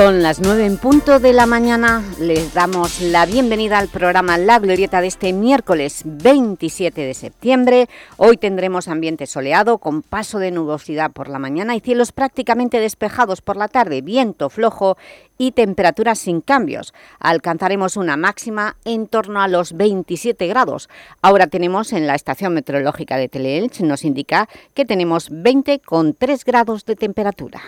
Son las nueve en punto de la mañana. Les damos la bienvenida al programa La Glorieta de este miércoles 27 de septiembre. Hoy tendremos ambiente soleado con paso de nubosidad por la mañana y cielos prácticamente despejados por la tarde, viento flojo y temperaturas sin cambios. Alcanzaremos una máxima en torno a los 27 grados. Ahora tenemos en la estación meteorológica de Teleelch, nos indica que tenemos 20,3 grados de temperatura.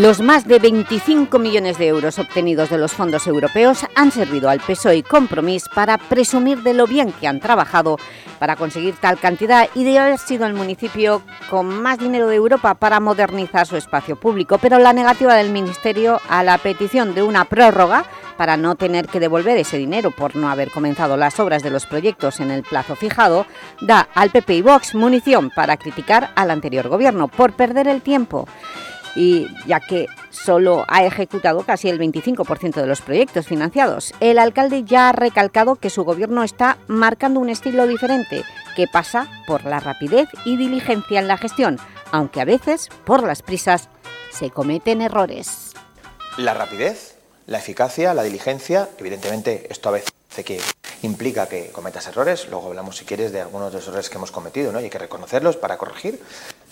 Los más de 25 millones de euros obtenidos de los fondos europeos han servido al PSOE y Compromís para presumir de lo bien que han trabajado para conseguir tal cantidad y de haber sido el municipio con más dinero de Europa para modernizar su espacio público. Pero la negativa del Ministerio a la petición de una prórroga para no tener que devolver ese dinero por no haber comenzado las obras de los proyectos en el plazo fijado, da al PP y Vox munición para criticar al anterior gobierno por perder el tiempo y ya que solo ha ejecutado casi el 25% de los proyectos financiados. El alcalde ya ha recalcado que su gobierno está marcando un estilo diferente que pasa por la rapidez y diligencia en la gestión, aunque a veces, por las prisas, se cometen errores. La rapidez, la eficacia, la diligencia, evidentemente esto a veces que implica que cometas errores, luego hablamos si quieres de algunos de los errores que hemos cometido ¿no? y hay que reconocerlos para corregir,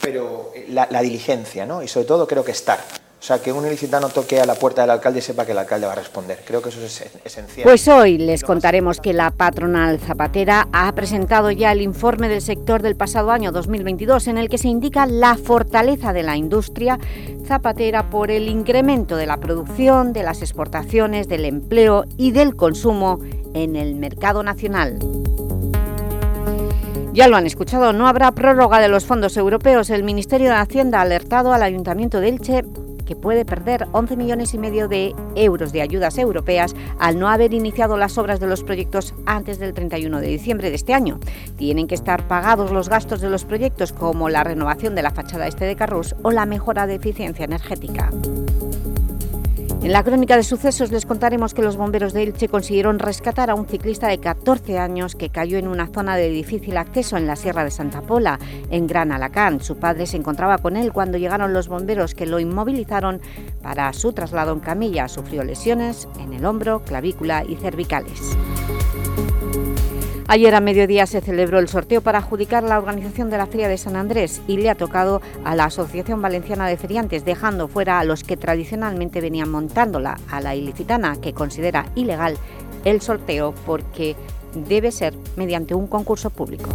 pero la, la diligencia ¿no? y sobre todo creo que estar. O sea, que un ilicitano toque a la puerta del alcalde y sepa que el alcalde va a responder. Creo que eso es esencial. Pues hoy les contaremos que la patronal zapatera ha presentado ya el informe del sector del pasado año 2022 en el que se indica la fortaleza de la industria zapatera por el incremento de la producción, de las exportaciones, del empleo y del consumo en el mercado nacional. Ya lo han escuchado, no habrá prórroga de los fondos europeos. El Ministerio de Hacienda ha alertado al Ayuntamiento de Elche que puede perder 11 millones y medio de euros de ayudas europeas al no haber iniciado las obras de los proyectos antes del 31 de diciembre de este año. Tienen que estar pagados los gastos de los proyectos como la renovación de la fachada este de Carrús o la mejora de eficiencia energética. En la crónica de sucesos les contaremos que los bomberos de Elche consiguieron rescatar a un ciclista de 14 años que cayó en una zona de difícil acceso en la Sierra de Santa Pola, en Gran Alacant. Su padre se encontraba con él cuando llegaron los bomberos que lo inmovilizaron para su traslado en camilla. Sufrió lesiones en el hombro, clavícula y cervicales. Ayer a mediodía se celebró el sorteo para adjudicar la organización de la Feria de San Andrés y le ha tocado a la Asociación Valenciana de Feriantes, dejando fuera a los que tradicionalmente venían montándola, a la ilicitana, que considera ilegal el sorteo porque debe ser mediante un concurso público.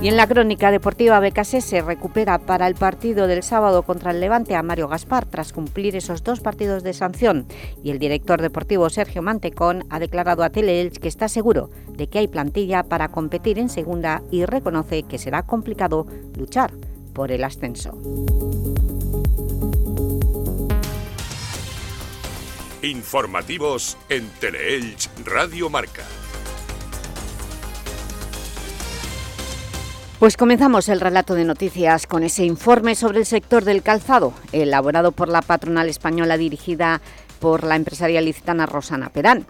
Y en la crónica deportiva BKC se recupera para el partido del sábado contra el Levante a Mario Gaspar tras cumplir esos dos partidos de sanción. Y el director deportivo Sergio Mantecón ha declarado a Teleelch que está seguro de que hay plantilla para competir en segunda y reconoce que será complicado luchar por el ascenso. Informativos en Teleelch Radio Marca. Pues comenzamos el relato de noticias con ese informe sobre el sector del calzado, elaborado por la patronal española dirigida por la empresaria licitana Rosana Perán.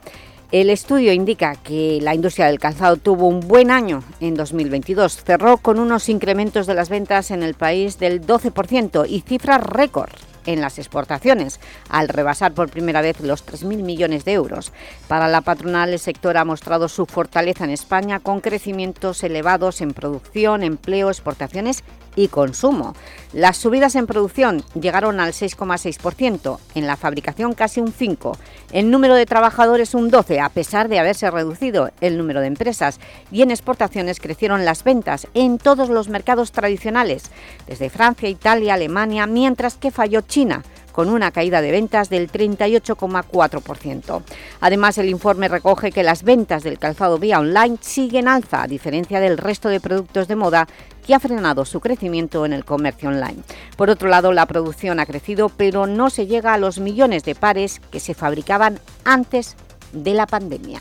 El estudio indica que la industria del calzado tuvo un buen año en 2022. Cerró con unos incrementos de las ventas en el país del 12% y cifras récord en las exportaciones, al rebasar por primera vez los 3.000 millones de euros. Para la patronal, el sector ha mostrado su fortaleza en España con crecimientos elevados en producción, empleo, exportaciones y consumo. Las subidas en producción llegaron al 6,6%, en la fabricación casi un 5%, el número de trabajadores un 12%, a pesar de haberse reducido el número de empresas, y en exportaciones crecieron las ventas en todos los mercados tradicionales, desde Francia, Italia, Alemania, mientras que falló China, con una caída de ventas del 38,4%. Además, el informe recoge que las ventas del calzado vía online siguen alza, a diferencia del resto de productos de moda que ha frenado su crecimiento en el comercio online. Por otro lado, la producción ha crecido, pero no se llega a los millones de pares que se fabricaban antes de la pandemia.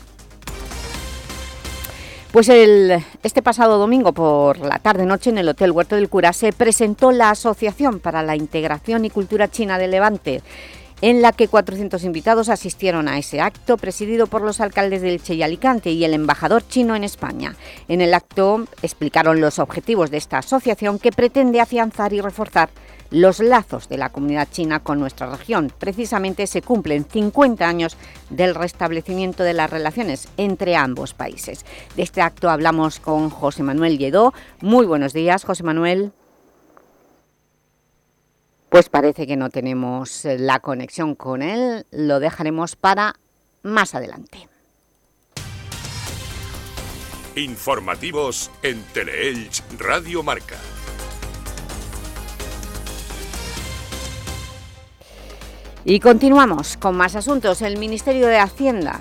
Pues el, este pasado domingo por la tarde-noche en el Hotel Huerto del Cura se presentó la Asociación para la Integración y Cultura China de Levante, en la que 400 invitados asistieron a ese acto presidido por los alcaldes del Che y Alicante y el embajador chino en España. En el acto explicaron los objetivos de esta asociación que pretende afianzar y reforzar los lazos de la comunidad china con nuestra región. Precisamente se cumplen 50 años del restablecimiento de las relaciones entre ambos países. De este acto hablamos con José Manuel Lledó. Muy buenos días, José Manuel. Pues parece que no tenemos la conexión con él, lo dejaremos para más adelante. Informativos en Teleelch Radio Marca. Y continuamos con más asuntos. El Ministerio de Hacienda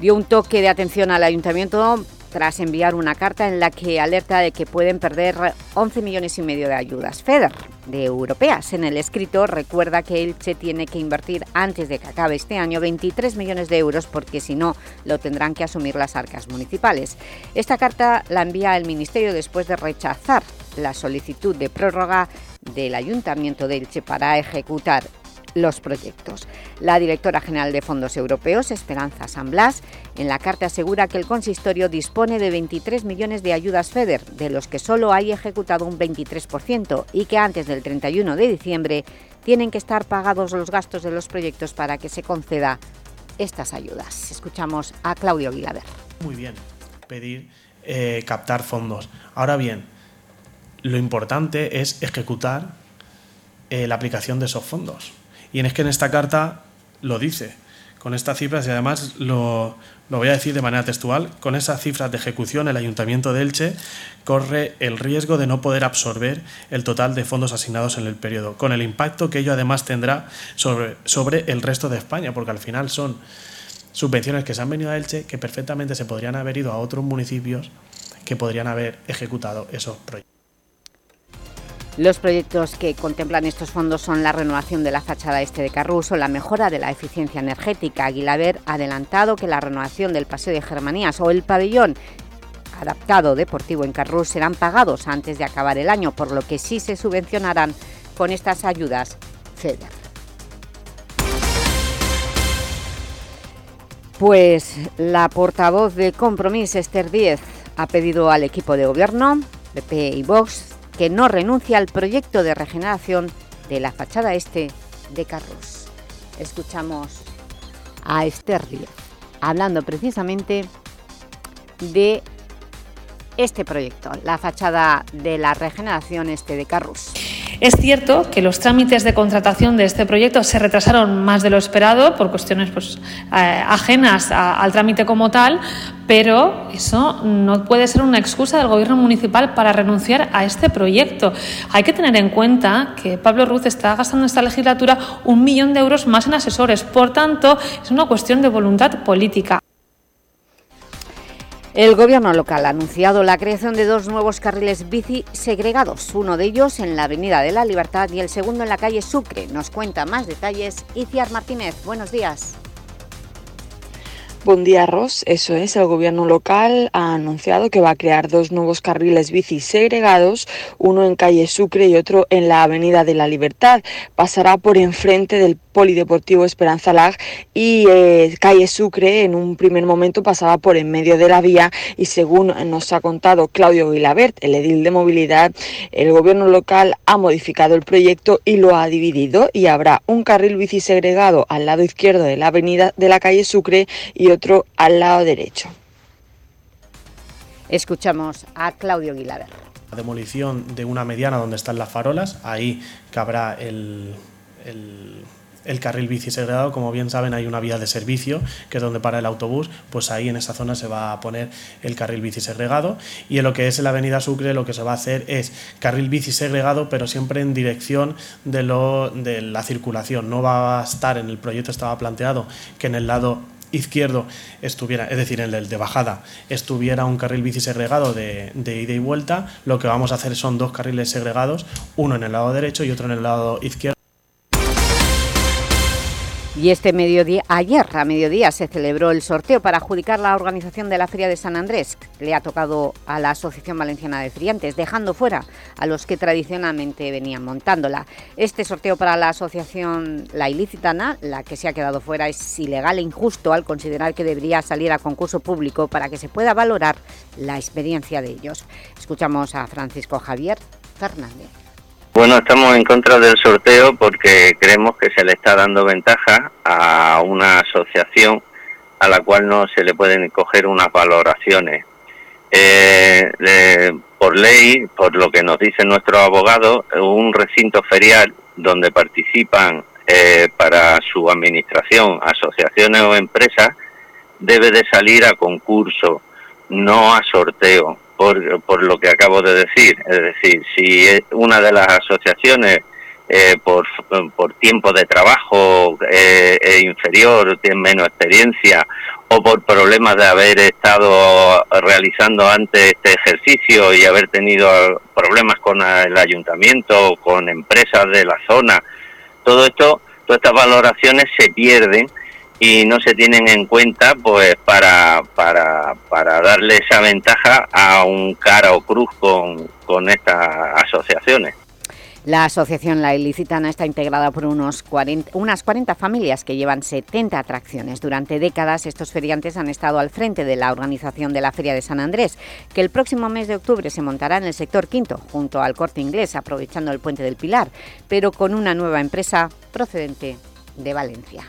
dio un toque de atención al Ayuntamiento tras enviar una carta en la que alerta de que pueden perder 11 millones y medio de ayudas FEDER de europeas. En el escrito recuerda que Elche tiene que invertir antes de que acabe este año 23 millones de euros porque si no lo tendrán que asumir las arcas municipales. Esta carta la envía el Ministerio después de rechazar la solicitud de prórroga del Ayuntamiento de Elche para ejecutar los proyectos. La directora general de Fondos Europeos, Esperanza San Blas, en la carta asegura que el consistorio dispone de 23 millones de ayudas FEDER, de los que solo hay ejecutado un 23% y que antes del 31 de diciembre tienen que estar pagados los gastos de los proyectos para que se conceda estas ayudas. Escuchamos a Claudio Aguilar. Muy bien, pedir eh, captar fondos. Ahora bien, lo importante es ejecutar eh, la aplicación de esos fondos. Y es que en esta carta lo dice, con estas cifras, y además lo, voy a decir de manera textual, con esas cifras de ejecución el Ayuntamiento de Elche corre el riesgo de no poder absorber el total de fondos asignados en el periodo, con el impacto que ello además tendrá sobre, sobre el resto de España, porque al final son subvenciones que se han venido a Elche que perfectamente se podrían haber ido a otros municipios que podrían haber ejecutado esos proyectos. Los proyectos que contemplan estos fondos son la renovación de la fachada este de Carruso, la mejora de la eficiencia energética. Aguilaver ha adelantado que la renovación del Paseo de Germanías o el pabellón adaptado deportivo en Carrus serán pagados antes de acabar el año, por lo que sí se subvencionarán con estas ayudas FEDER. Pues la portavoz de Compromís, Esther Díez, ha pedido al equipo de gobierno, PP y Vox, que no renuncia al proyecto de regeneración de la fachada este de Carros. Escuchamos a Esther hablando precisamente de este proyecto, la fachada de la regeneración este de Carros. Es cierto que los trámites de contratación de este proyecto se retrasaron más de lo esperado por cuestiones pues, eh, ajenas al trámite como tal, pero eso no puede ser una excusa del Gobierno municipal para renunciar a este proyecto. Hay que tener en cuenta que Pablo Ruz está gastando en esta legislatura un millón de euros más en asesores. Por tanto, es una cuestión de voluntad política. El Gobierno local ha anunciado la creación de dos nuevos carriles bici segregados, uno de ellos en la Avenida de la Libertad y el segundo en la calle Sucre. Nos cuenta más detalles Iciar Martínez. Buenos días. Buen Ross. Eso es, el gobierno local ha anunciado que va a crear dos nuevos carriles bici segregados, uno en calle Sucre y otro en la Avenida de la Libertad. Pasará por enfrente del Polideportivo Esperanza Lag y eh, calle Sucre en un primer momento pasaba por en medio de la vía y según nos ha contado Claudio Guilabert, el edil de movilidad, el gobierno local ha modificado el proyecto y lo ha dividido y habrá un carril bici segregado al lado izquierdo de la avenida de la calle Sucre y otro al lado derecho. Escuchamos a Claudio Guilaber. La demolición de una mediana donde están las farolas, ahí cabrá el, el carril bici segregado. Como bien saben, hay una vía de servicio, que es donde para el autobús, pues ahí en esa zona se va a poner el carril bici segregado. Y en lo que es la avenida Sucre, lo que se va a hacer es carril bici segregado, pero siempre en dirección de, lo, de la circulación. No va a estar en el proyecto, estaba planteado que en el lado izquierdo estuviera, es decir, en el de bajada, estuviera un carril bici segregado de, de, ida y vuelta, lo que vamos a hacer son dos carriles segregados, uno en el lado derecho y otro en el lado izquierdo. Y este mediodía, ayer a mediodía se celebró el sorteo para adjudicar la organización de la Feria de San Andrés. Le ha tocado a la Asociación Valenciana de Friantes, dejando fuera a los que tradicionalmente venían montándola. Este sorteo para la Asociación La Ilícitana, la que se ha quedado fuera, es ilegal e injusto al considerar que debería salir a concurso público para que se pueda valorar la experiencia de ellos. Escuchamos a Francisco Javier Fernández. Bueno, estamos en contra del sorteo porque creemos que se le está dando ventaja a una asociación a la cual no se le pueden coger unas valoraciones. Eh, por ley, por lo que nos dicen nuestros abogados, un recinto ferial donde participan eh, para su administración asociaciones o empresas debe de salir a concurso, no a sorteo por, por lo que acabo de decir. Es decir, si una de las asociaciones eh, por, por tiempo de trabajo eh, es inferior, tiene menos experiencia o por problemas de haber estado realizando antes este ejercicio y haber tenido problemas con el ayuntamiento, con empresas de la zona, todo esto, todas estas valoraciones se pierden y no se tienen en cuenta pues para, para, para darle esa ventaja a un cara o cruz con, con estas asociaciones. La asociación La Ilicitana está integrada por unos 40, unas 40 familias que llevan 70 atracciones. Durante décadas estos feriantes han estado al frente de la organización de la Feria de San Andrés, que el próximo mes de octubre se montará en el sector quinto, junto al Corte Inglés, aprovechando el Puente del Pilar, pero con una nueva empresa procedente de Valencia.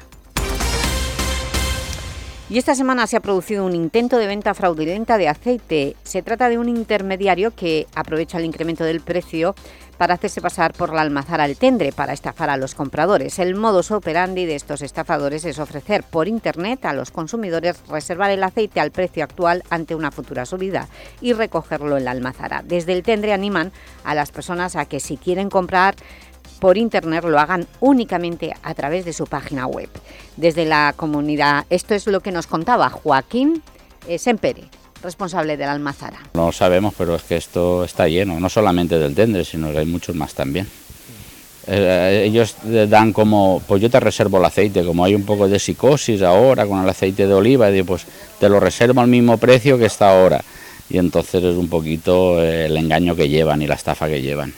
Y esta semana se ha producido un intento de venta fraudulenta de aceite. Se trata de un intermediario que aprovecha el incremento del precio para hacerse pasar por la almazara al tendre para estafar a los compradores. El modus operandi de estos estafadores es ofrecer por internet a los consumidores reservar el aceite al precio actual ante una futura subida y recogerlo en la almazara. Desde el tendre animan a las personas a que si quieren comprar por internet lo hagan únicamente a través de su página web. Desde la comunidad, esto es lo que nos contaba Joaquín eh, Sempere, responsable de la Almazara. No sabemos, pero es que esto está lleno, no solamente del tendre, sino que hay muchos más también. Eh, ellos dan como, pues yo te reservo el aceite, como hay un poco de psicosis ahora con el aceite de oliva, pues te lo reservo al mismo precio que está ahora. Y entonces es un poquito eh, el engaño que llevan y la estafa que llevan.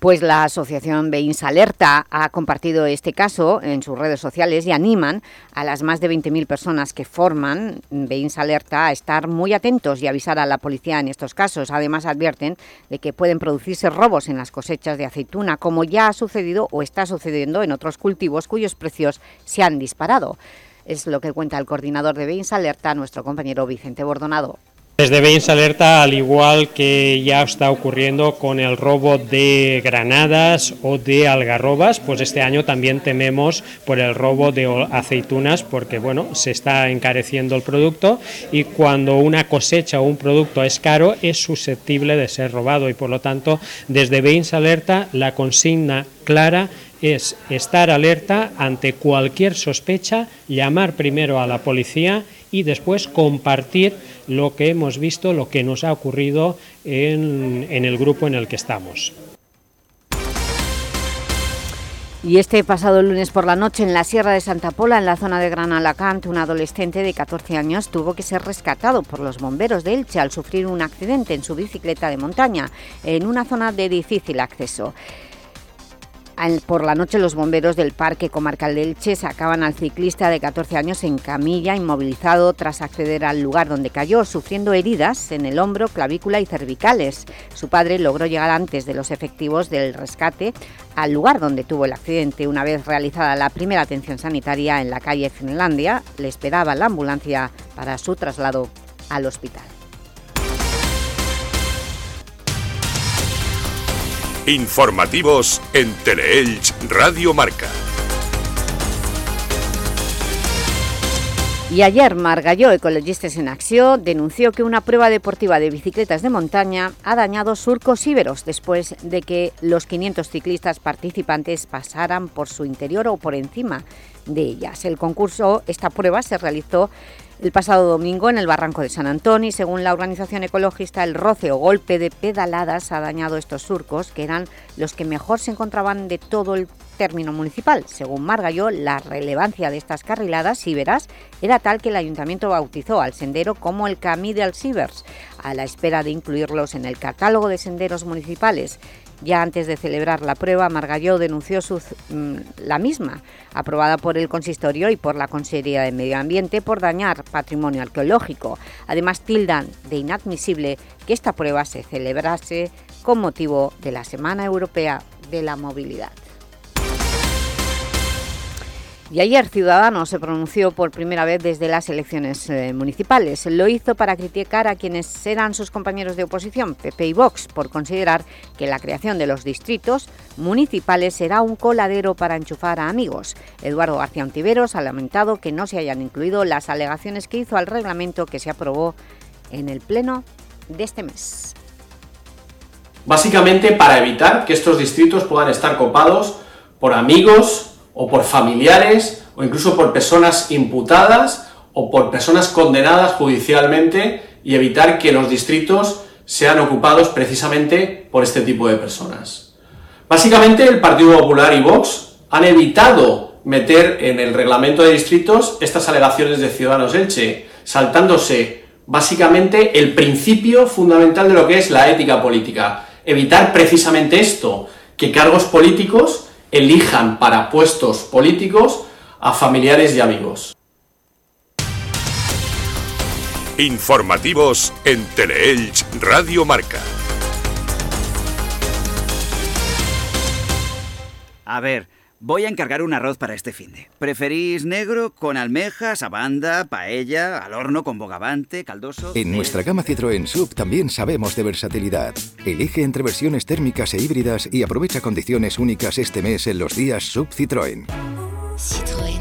Pues la asociación Beins Alerta ha compartido este caso en sus redes sociales y animan a las más de 20.000 personas que forman Beins Alerta a estar muy atentos y avisar a la policía en estos casos. Además advierten de que pueden producirse robos en las cosechas de aceituna, como ya ha sucedido o está sucediendo en otros cultivos cuyos precios se han disparado. Es lo que cuenta el coordinador de Beins Alerta, nuestro compañero Vicente Bordonado. Desde Bains Alerta, al igual que ya está ocurriendo con el robo de granadas o de algarrobas, pues este año también tememos por el robo de aceitunas porque bueno, se está encareciendo el producto y cuando una cosecha o un producto es caro es susceptible de ser robado. Y por lo tanto desde Bains Alerta la consigna clara es estar alerta ante cualquier sospecha, llamar primero a la policía después compartir lo que hemos visto, lo que nos ha ocurrido en, en el grupo en el que estamos. Y este pasado lunes por la noche en la Sierra de Santa Pola, en la zona de Gran Alacant, un adolescente de 14 años tuvo que ser rescatado por los bomberos de Elche al sufrir un accidente en su bicicleta de montaña en una zona de difícil acceso. Por la noche los bomberos del Parque Comarcal de Elche sacaban al ciclista de 14 años en camilla, inmovilizado tras acceder al lugar donde cayó, sufriendo heridas en el hombro, clavícula y cervicales. Su padre logró llegar antes de los efectivos del rescate al lugar donde tuvo el accidente. Una vez realizada la primera atención sanitaria en la calle Finlandia, le esperaba la ambulancia para su traslado al hospital. Informativos en Teleelch Radio Marca. Y ayer Margalló, Ecologistas en Acción, denunció que una prueba deportiva de bicicletas de montaña ha dañado surcos íberos después de que los 500 ciclistas participantes pasaran por su interior o por encima de ellas. El concurso, esta prueba se realizó el pasado domingo en el Barranco de San Antonio y según la organización ecologista el roce o golpe de pedaladas ha dañado estos surcos que eran los que mejor se encontraban de todo el término municipal. Según Margalló, la relevancia de estas carriladas íberas era tal que el Ayuntamiento bautizó al sendero como el Camí de Alcibers, a la espera de incluirlos en el catálogo de senderos municipales. Ya antes de celebrar la prueba, Margalló denunció mm, la misma, aprobada por el Consistorio y por la Consejería de Medio Ambiente por dañar patrimonio arqueológico. Además, tildan de inadmisible que esta prueba se celebrase con motivo de la Semana Europea de la Movilidad. Y ayer Ciudadanos se pronunció por primera vez desde las elecciones eh, municipales. Lo hizo para criticar a quienes eran sus compañeros de oposición, PP y Vox, por considerar que la creación de los distritos municipales será un coladero para enchufar a amigos. Eduardo García Ontiveros ha lamentado que no se hayan incluido las alegaciones que hizo al reglamento que se aprobó en el Pleno de este mes. Básicamente para evitar que estos distritos puedan estar copados por amigos, o por familiares o incluso por personas imputadas o por personas condenadas judicialmente y evitar que los distritos sean ocupados precisamente por este tipo de personas. Básicamente el Partido Popular y Vox han evitado meter en el reglamento de distritos estas alegaciones de Ciudadanos Elche, saltándose básicamente el principio fundamental de lo que es la ética política. Evitar precisamente esto, que cargos políticos elijan para puestos políticos a familiares y amigos. Informativos en Teleelch Radio Marca. A ver, voy a encargar un arroz para este finde. ¿Preferís negro con almejas, abanda, paella, al horno con bogavante, caldoso? En nuestra gama Citroën Sub también sabemos de versatilidad. Elige entre versiones térmicas e híbridas y aprovecha condiciones únicas este mes en los días Sub Citroën. Citroën.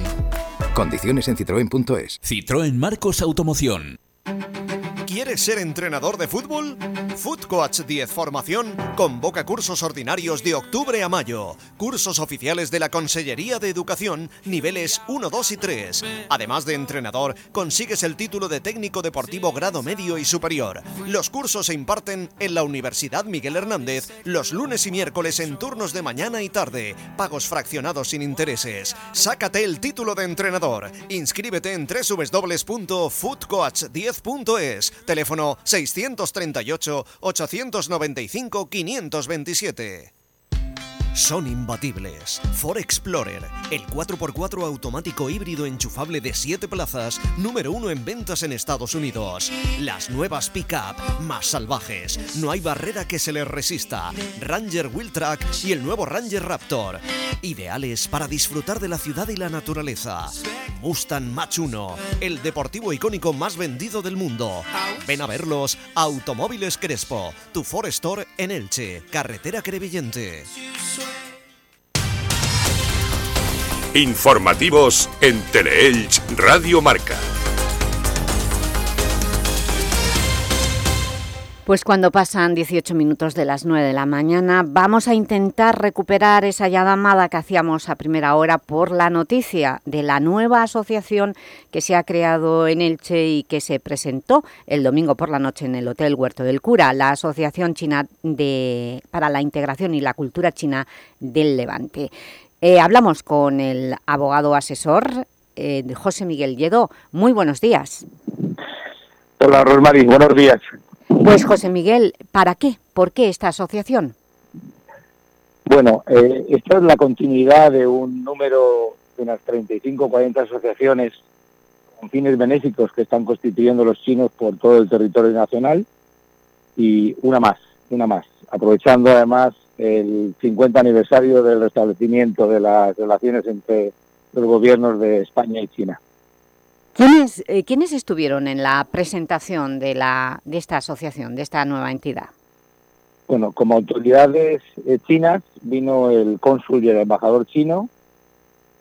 Condiciones en citroen.es. Citroën Marcos Automoción. ¿Quieres ser entrenador de fútbol? Food Coach 10 Formación convoca cursos ordinarios de octubre a mayo, cursos oficiales de la Consellería de Educación, niveles 1, 2 y 3. Además de entrenador, consigues el título de técnico deportivo grado medio y superior. Los cursos se imparten en la Universidad Miguel Hernández los lunes y miércoles en turnos de mañana y tarde, pagos fraccionados sin intereses. Sácate el título de entrenador. Inscríbete en www.foodcoach10.es Teléfono 638-895-527 son imbatibles. Ford Explorer, el 4x4 automático híbrido enchufable de 7 plazas, número 1 en ventas en Estados Unidos. Las nuevas pickup más salvajes, no hay barrera que se les resista. Ranger Wheeltrack y el nuevo Ranger Raptor, ideales para disfrutar de la ciudad y la naturaleza. Mustang Mach 1, el deportivo icónico más vendido del mundo. Ven a verlos, Automóviles Crespo, tu Ford Store en Elche, carretera Crevillente. Informativos en Teleelch Radio Marca. Pues cuando pasan 18 minutos de las 9 de la mañana vamos a intentar recuperar esa llamada que hacíamos a primera hora por la noticia de la nueva asociación que se ha creado en Elche y que se presentó el domingo por la noche en el Hotel Huerto del Cura, la Asociación China para la Integración y la Cultura China del Levante. Eh, hablamos con el abogado asesor eh, José Miguel Lledó. Muy buenos días. Hola, Rosmarín. Buenos días. Pues José Miguel, ¿para qué? ¿Por qué esta asociación? Bueno, eh, esta es la continuidad de un número de unas 35 o 40 asociaciones con fines benéficos que están constituyendo los chinos por todo el territorio nacional y una más, una más, aprovechando además el 50 aniversario del restablecimiento de las relaciones entre los gobiernos de España y China. ¿Quiénes, eh, ¿Quiénes estuvieron en la presentación de, la, de esta asociación, de esta nueva entidad? Bueno, como autoridades eh, chinas vino el cónsul y el embajador chino,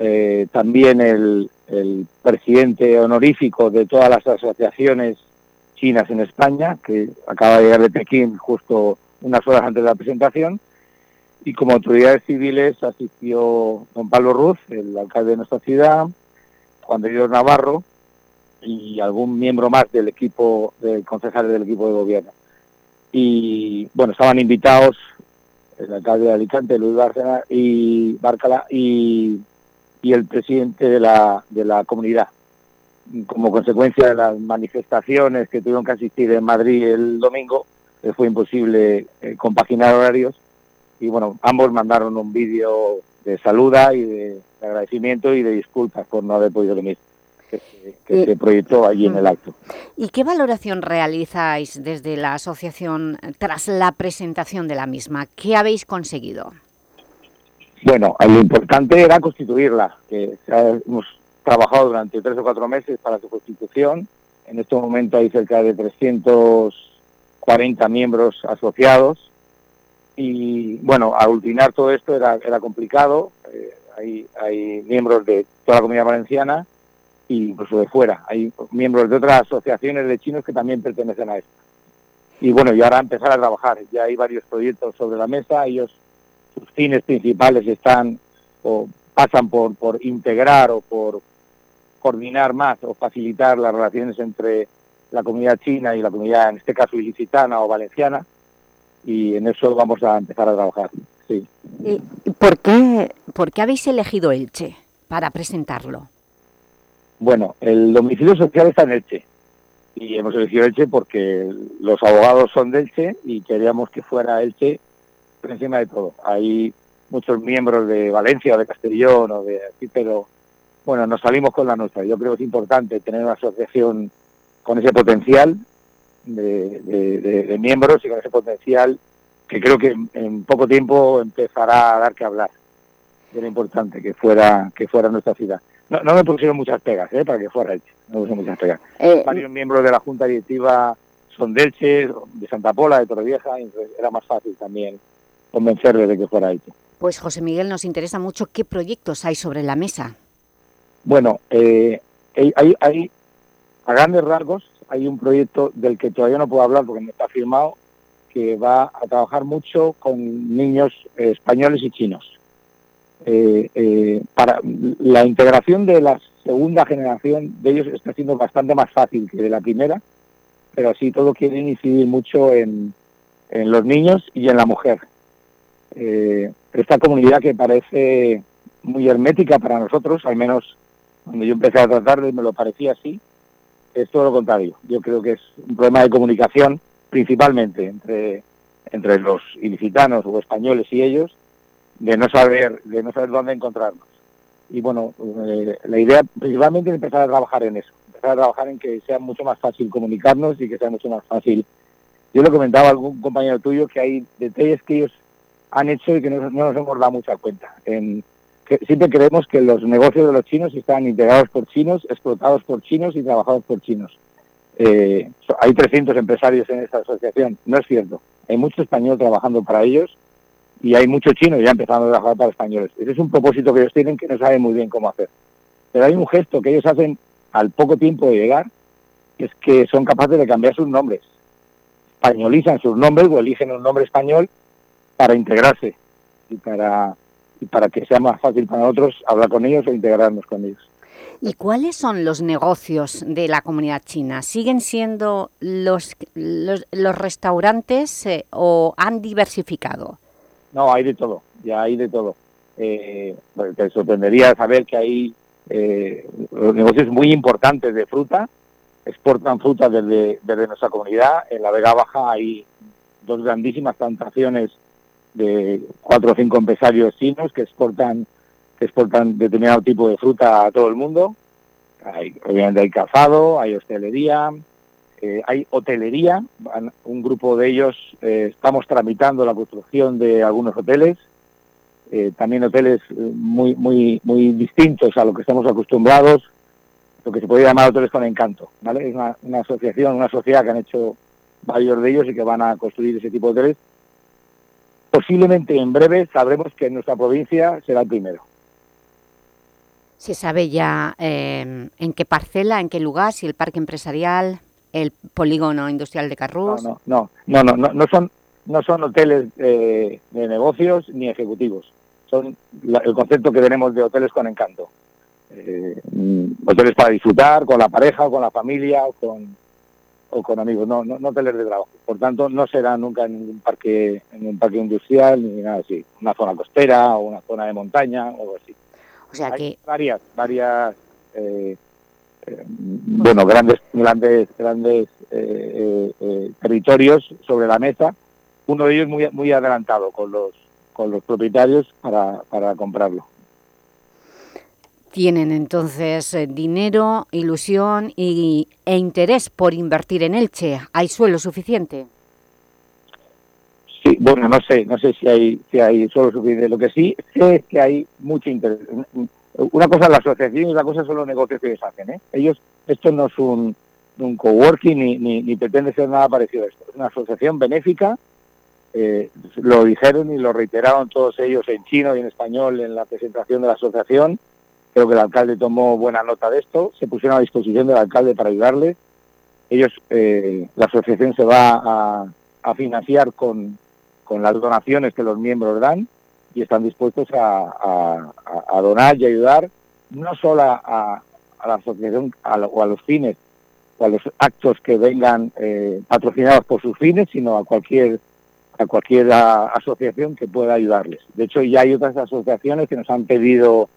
eh, también el, el presidente honorífico de todas las asociaciones chinas en España, que acaba de llegar de Pekín justo unas horas antes de la presentación. Y como autoridades civiles asistió don Pablo Ruz, el alcalde de nuestra ciudad, Juan de Dios Navarro y algún miembro más del equipo, de concejales del equipo de gobierno. Y bueno, estaban invitados el alcalde de Alicante, Luis Bárcena, y Bárcala, y, y el presidente de la, de la comunidad. Como consecuencia de las manifestaciones que tuvieron que asistir en Madrid el domingo, fue imposible eh, compaginar horarios y bueno, ambos mandaron un vídeo de saluda y de, agradecimiento y de disculpas por no haber podido venir, que, que se proyectó allí en el acto. ¿Y qué valoración realizáis desde la asociación tras la presentación de la misma? ¿Qué habéis conseguido? Bueno, lo importante era constituirla, que hemos trabajado durante tres o cuatro meses para su constitución. En este momento hay cerca de 340 miembros asociados y bueno, aglutinar todo esto era, era complicado. Eh, hay, hay miembros de toda la comunidad valenciana y incluso de fuera. Hay miembros de otras asociaciones de chinos que también pertenecen a esto. Y bueno, y ahora empezar a trabajar. Ya hay varios proyectos sobre la mesa. Ellos, sus fines principales están o pasan por, por integrar o por coordinar más o facilitar las relaciones entre la comunidad china y la comunidad, en este caso, ilicitana o valenciana y en eso vamos a empezar a trabajar. Sí. ¿Por qué, ¿Por qué habéis elegido Elche para presentarlo? Bueno, el domicilio social está en Elche y hemos elegido Elche porque los abogados son de Elche y queríamos que fuera Elche por encima de todo. Hay muchos miembros de Valencia o de Castellón o de aquí, pero bueno, nos salimos con la nuestra. Yo creo que es importante tener una asociación con ese potencial de, miembros y con ese potencial que creo que en poco tiempo empezará a dar que hablar. Era importante que fuera que fuera nuestra ciudad. No, no me pusieron muchas pegas ¿eh? para que fuera Elche, no me pusieron muchas pegas. Eh, Varios miembros de la Junta Directiva son de Elche, de Santa Pola, de Torrevieja, y era más fácil también convencerles de que fuera Elche. Pues José Miguel, nos interesa mucho qué proyectos hay sobre la mesa. Bueno, eh, hay, hay, a grandes rasgos, hay un proyecto del que todavía no puedo hablar porque no está firmado, que va a trabajar mucho con niños eh, españoles y chinos. Eh, eh, la integración de la segunda generación de ellos está siendo bastante más fácil que de la primera, pero así todo quiere incidir mucho en, los niños y en la mujer. esta comunidad que parece muy hermética para nosotros, al menos cuando yo empecé a tratarlo me lo parecía así, es todo lo contrario. Yo creo que es un problema de comunicación principalmente entre, entre los ilicitanos o españoles y ellos, de no saber, de no saber dónde encontrarnos. Y bueno, eh, la idea principalmente es empezar a trabajar en eso, empezar a trabajar en que sea mucho más fácil comunicarnos y que sea mucho más fácil. Yo le comentaba a algún compañero tuyo que hay detalles que ellos han hecho y que no, no nos hemos dado mucha cuenta. En, siempre creemos que los negocios de los chinos están integrados por chinos, explotados por chinos y trabajados por chinos. Eh, hay 300 empresarios en esta asociación, no es cierto. Hay mucho español trabajando para ellos y hay mucho chino ya empezando a trabajar para españoles. Ese es un propósito que ellos tienen que no saben muy bien cómo hacer. Pero hay un gesto que ellos hacen al poco tiempo de llegar, que es que son capaces de cambiar sus nombres. Españolizan sus nombres o eligen un nombre español para integrarse y para y para que sea más fácil para nosotros hablar con ellos o integrarnos con ellos. ¿Y cuáles son los negocios de la comunidad china? ¿Siguen siendo los, los, restaurantes eh, o han diversificado? No, hay de todo, ya hay de todo. Eh, te sorprendería saber que hay eh, negocios muy importantes de fruta, exportan fruta desde, desde nuestra comunidad. En la Vega Baja hay dos grandísimas plantaciones de cuatro o cinco empresarios chinos que exportan que exportan determinado tipo de fruta a todo el mundo. Hay, obviamente hay cazado, hay hostelería, eh, hay hotelería. Un grupo de ellos eh, estamos tramitando la construcción de algunos hoteles, eh, también hoteles muy muy muy distintos a lo que estamos acostumbrados, lo que se puede llamar hoteles con encanto. Es una, una asociación, una sociedad que han hecho varios de ellos y que van a construir ese tipo de hoteles posiblemente en breve sabremos que en nuestra provincia será el primero. ¿Se sabe ya eh, en qué parcela, en qué lugar, si el parque empresarial, el polígono industrial de Carrús? No, no, no, no, no, no son, no son hoteles eh, de negocios ni ejecutivos. Son la- el concepto que tenemos de hoteles con encanto. Eh, mm, hoteles para disfrutar con la pareja, o con la familia o con, o con amigos, no, no, no hoteles de trabajo. Por tanto, no será nunca en un parque, en un parque industrial ni nada así. Una zona costera o una zona de montaña o algo así. O sea Hay que varias, varias, eh, eh, bueno, grandes, grandes, grandes eh, eh, eh, territorios sobre la mesa. Uno de ellos muy, muy adelantado con los, con los propietarios para, para comprarlo. Tienen entonces eh, dinero, ilusión y, e interés por invertir en Elche. ¿Hay suelo suficiente? Sí, bueno, no sé, no sé si hay, si hay solo suficiente. Lo que sí sé es que hay mucho interés. Una cosa es la asociación y otra cosa son los negocios que ellos hacen. ¿eh? Ellos, esto no es un, un coworking ni, ni, ni pretende ser nada parecido a esto. Es una asociación benéfica. eh, lo dijeron y lo reiteraron todos ellos en chino y en español en la presentación de la asociación. Creo que el alcalde tomó buena nota de esto. Se pusieron a disposición del alcalde para ayudarle. Ellos, eh, la asociación se va a, financiar con, con las donaciones que los miembros dan y están dispuestos a, a- donar y ayudar no solo a, la asociación o a los fines o a los actos que vengan eh, patrocinados por sus fines, sino a cualquier a cualquier asociación que pueda ayudarles. De hecho, ya hay otras asociaciones que nos han pedido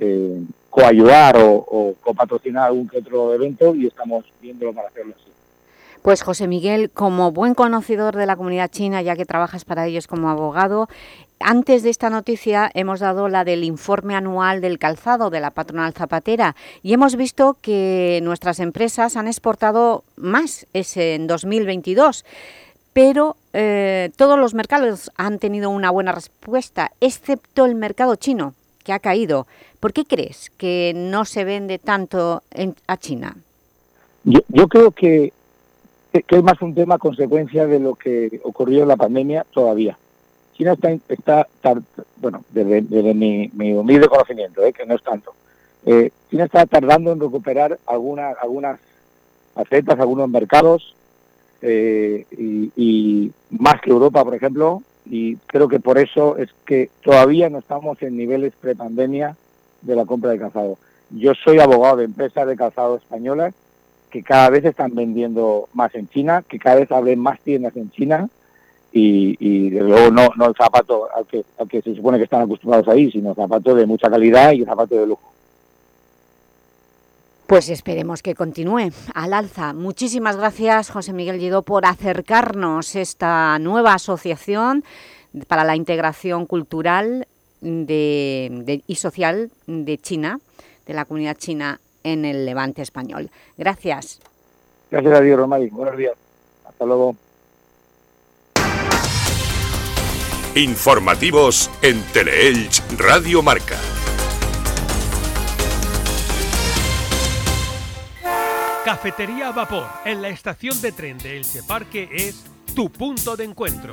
eh, coayudar o, copatrocinar algún que otro evento y estamos viéndolo para hacerlo así. Pues José Miguel, como buen conocedor de la comunidad china, ya que trabajas para ellos como abogado, antes de esta noticia hemos dado la del informe anual del calzado de la patronal zapatera y hemos visto que nuestras empresas han exportado más en 2022, pero eh, todos los mercados han tenido una buena respuesta, excepto el mercado chino, que ha caído. ¿Por qué crees que no se vende tanto en- a China? Yo, yo creo que, es más un tema consecuencia de lo que ocurrió en la pandemia todavía. China está, está tar- bueno, desde, desde mi, mi humilde conocimiento, ¿eh? que no es tanto. Eh, China está tardando en recuperar algunas algunas facetas, algunos mercados, eh, y, y más que Europa, por ejemplo, y creo que por eso es que todavía no estamos en niveles prepandemia de la compra de calzado. Yo soy abogado de empresas de calzado españolas que cada vez están vendiendo más en China, que cada vez abren más tiendas en China y, y desde luego no, no el zapato al que, al que se supone que están acostumbrados ahí, sino zapato de mucha calidad y zapato de lujo. Pues esperemos que continúe al alza. Muchísimas gracias, José Miguel Lledó, por acercarnos esta nueva asociación para la integración cultural de- de- y social de China, de la comunidad china en el Levante español. Gracias. Gracias a Dios, Romari. Buenos días. Hasta luego. Informativos en Teleelch Radio Marca. Cafetería a Vapor, en la estación de tren de Elche Parque, es tu punto de encuentro.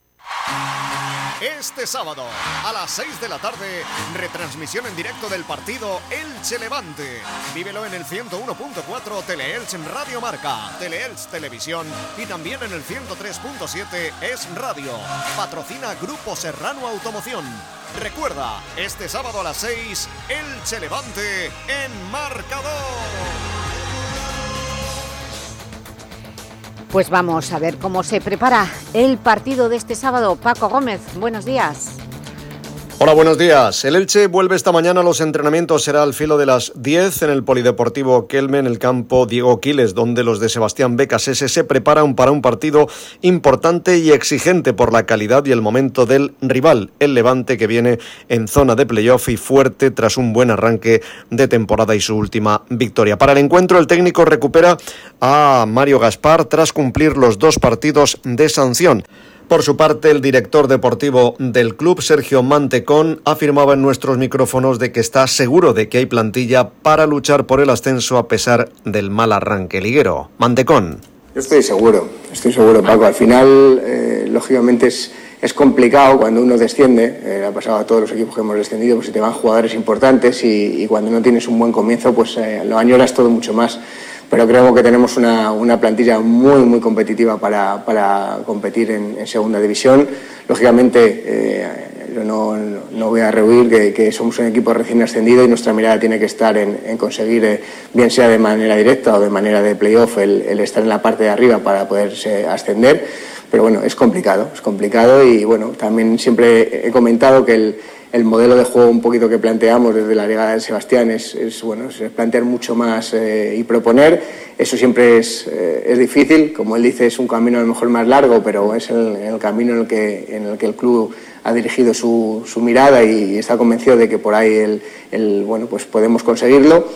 Este sábado, a las 6 de la tarde, retransmisión en directo del partido Elche Levante. Vívelo en el 101.4 Teleelch en Radio Marca, Teleelch Televisión y también en el 103.7 Es Radio. Patrocina Grupo Serrano Automoción. Recuerda, este sábado a las 6, Elche Levante en marcador. Pues vamos a ver cómo se prepara el partido de este sábado. Paco Gómez, buenos días. Hola, buenos días. El Elche vuelve esta mañana a los entrenamientos. Será al filo de las 10 en el Polideportivo Kelme, en el campo Diego Quiles, donde los de Sebastián Becasese se preparan para un partido importante y exigente por la calidad y el momento del rival, el Levante, que viene en zona de playoff y fuerte tras un buen arranque de temporada y su última victoria. Para el encuentro, el técnico recupera a Mario Gaspar tras cumplir los dos partidos de sanción. Por su parte, el director deportivo del club, Sergio Mantecón, afirmaba en nuestros micrófonos de que está seguro de que hay plantilla para luchar por el ascenso a pesar del mal arranque liguero. Mantecón. Yo estoy seguro, estoy seguro, Paco. Al final, eh, lógicamente, es, complicado cuando uno desciende. Eh, ha pasado a todos los equipos que hemos descendido, pues si te van jugadores importantes y, y cuando no tienes un buen comienzo, pues eh, lo añoras todo mucho más pero creo que tenemos una, una plantilla muy, muy competitiva para, para competir en, en, segunda división. Lógicamente, eh, no, no, voy a rehuir que, somos un equipo recién ascendido y nuestra mirada tiene que estar en, conseguir, eh, bien sea de manera directa o de manera de playoff, el, estar en la parte de arriba para poderse ascender. Pero bueno, es complicado, es complicado y bueno, también siempre he comentado que el, el modelo de juego un poquito que planteamos desde la llegada de Sebastián es, es bueno, es plantear mucho más eh, y proponer. Eso siempre es, eh, es, difícil, como él dice, es un camino a lo mejor más largo, pero es el, el camino en el, que, en el que el club ha dirigido su, su mirada y, está convencido de que por ahí el, el, bueno, pues podemos conseguirlo.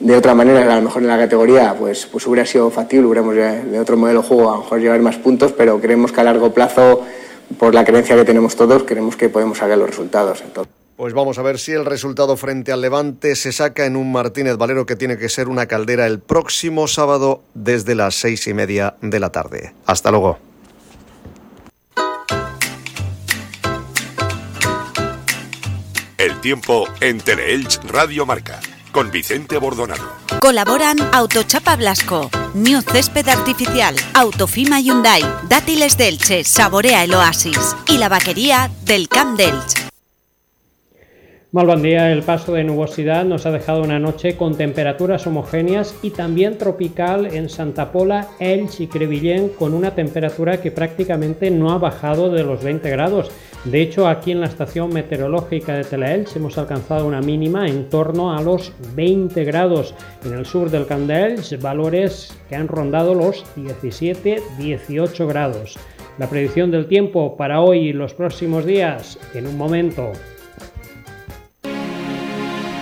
De otra manera, a lo mejor en la categoría pues, pues hubiera sido factible, hubiéramos de otro modelo de juego a lo mejor llevar más puntos, pero creemos que a largo plazo por la creencia que tenemos todos, creemos que podemos sacar los resultados. Entonces. Pues vamos a ver si el resultado frente al Levante se saca en un Martínez Valero que tiene que ser una caldera el próximo sábado desde las seis y media de la tarde. Hasta luego. El tiempo en Teleelch Radio Marca con Vicente Bordonado. Colaboran Autochapa Blasco, New Césped Artificial, Autofima Hyundai, Dátiles Delche, Saborea el Oasis y la vaquería del Camp Delche. Mal buen día, el paso de nubosidad nos ha dejado una noche con temperaturas homogéneas y también tropical en Santa Pola, Elche y Crevillén con una temperatura que prácticamente no ha bajado de los 20 grados. De hecho, aquí en la estación meteorológica de Telaelch hemos alcanzado una mínima en torno a los 20 grados. En el sur del Candelch, valores que han rondado los 17-18 grados. La predicción del tiempo para hoy y los próximos días, en un momento.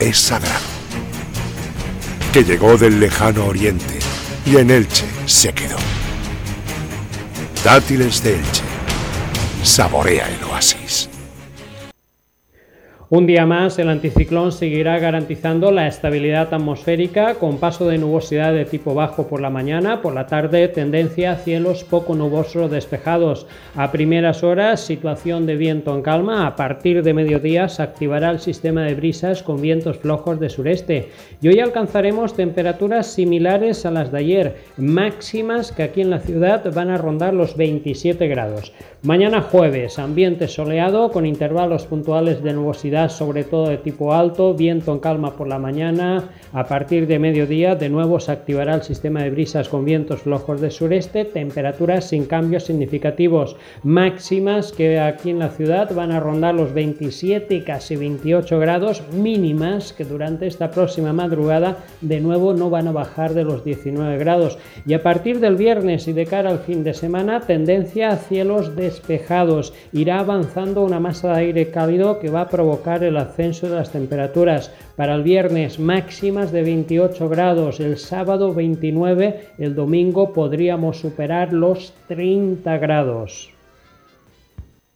es sagrado, que llegó del lejano oriente y en Elche se quedó. Dátiles de Elche. Saborea el oasis. Un día más, el anticiclón seguirá garantizando la estabilidad atmosférica con paso de nubosidad de tipo bajo por la mañana, por la tarde tendencia a cielos poco nubosos despejados. A primeras horas, situación de viento en calma. A partir de mediodía se activará el sistema de brisas con vientos flojos de sureste. Y hoy alcanzaremos temperaturas similares a las de ayer, máximas que aquí en la ciudad van a rondar los 27 grados. Mañana jueves, ambiente soleado con intervalos puntuales de nubosidad, sobre todo de tipo alto, viento en calma por la mañana. A partir de mediodía, de nuevo se activará el sistema de brisas con vientos flojos de sureste, temperaturas sin cambios significativos, máximas que aquí en la ciudad van a rondar los 27 y casi 28 grados, mínimas que durante esta próxima madrugada de nuevo no van a bajar de los 19 grados. Y a partir del viernes y de cara al fin de semana, tendencia a cielos de despejados. Irá avanzando una masa de aire cálido que va a provocar el ascenso de las temperaturas. Para el viernes máximas de 28 grados, el sábado 29, el domingo podríamos superar los 30 grados.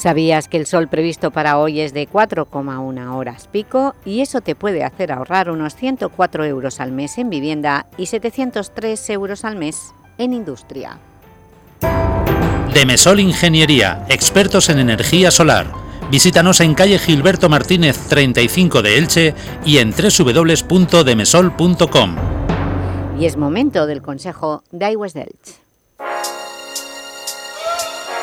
¿Sabías que el sol previsto para hoy es de 4,1 horas pico y eso te puede hacer ahorrar unos 104 euros al mes en vivienda y 703 euros al mes en industria? Demesol Ingeniería, expertos en energía solar. Visítanos en calle Gilberto Martínez 35 de Elche y en www.demesol.com. Y es momento del consejo de iWest Elche.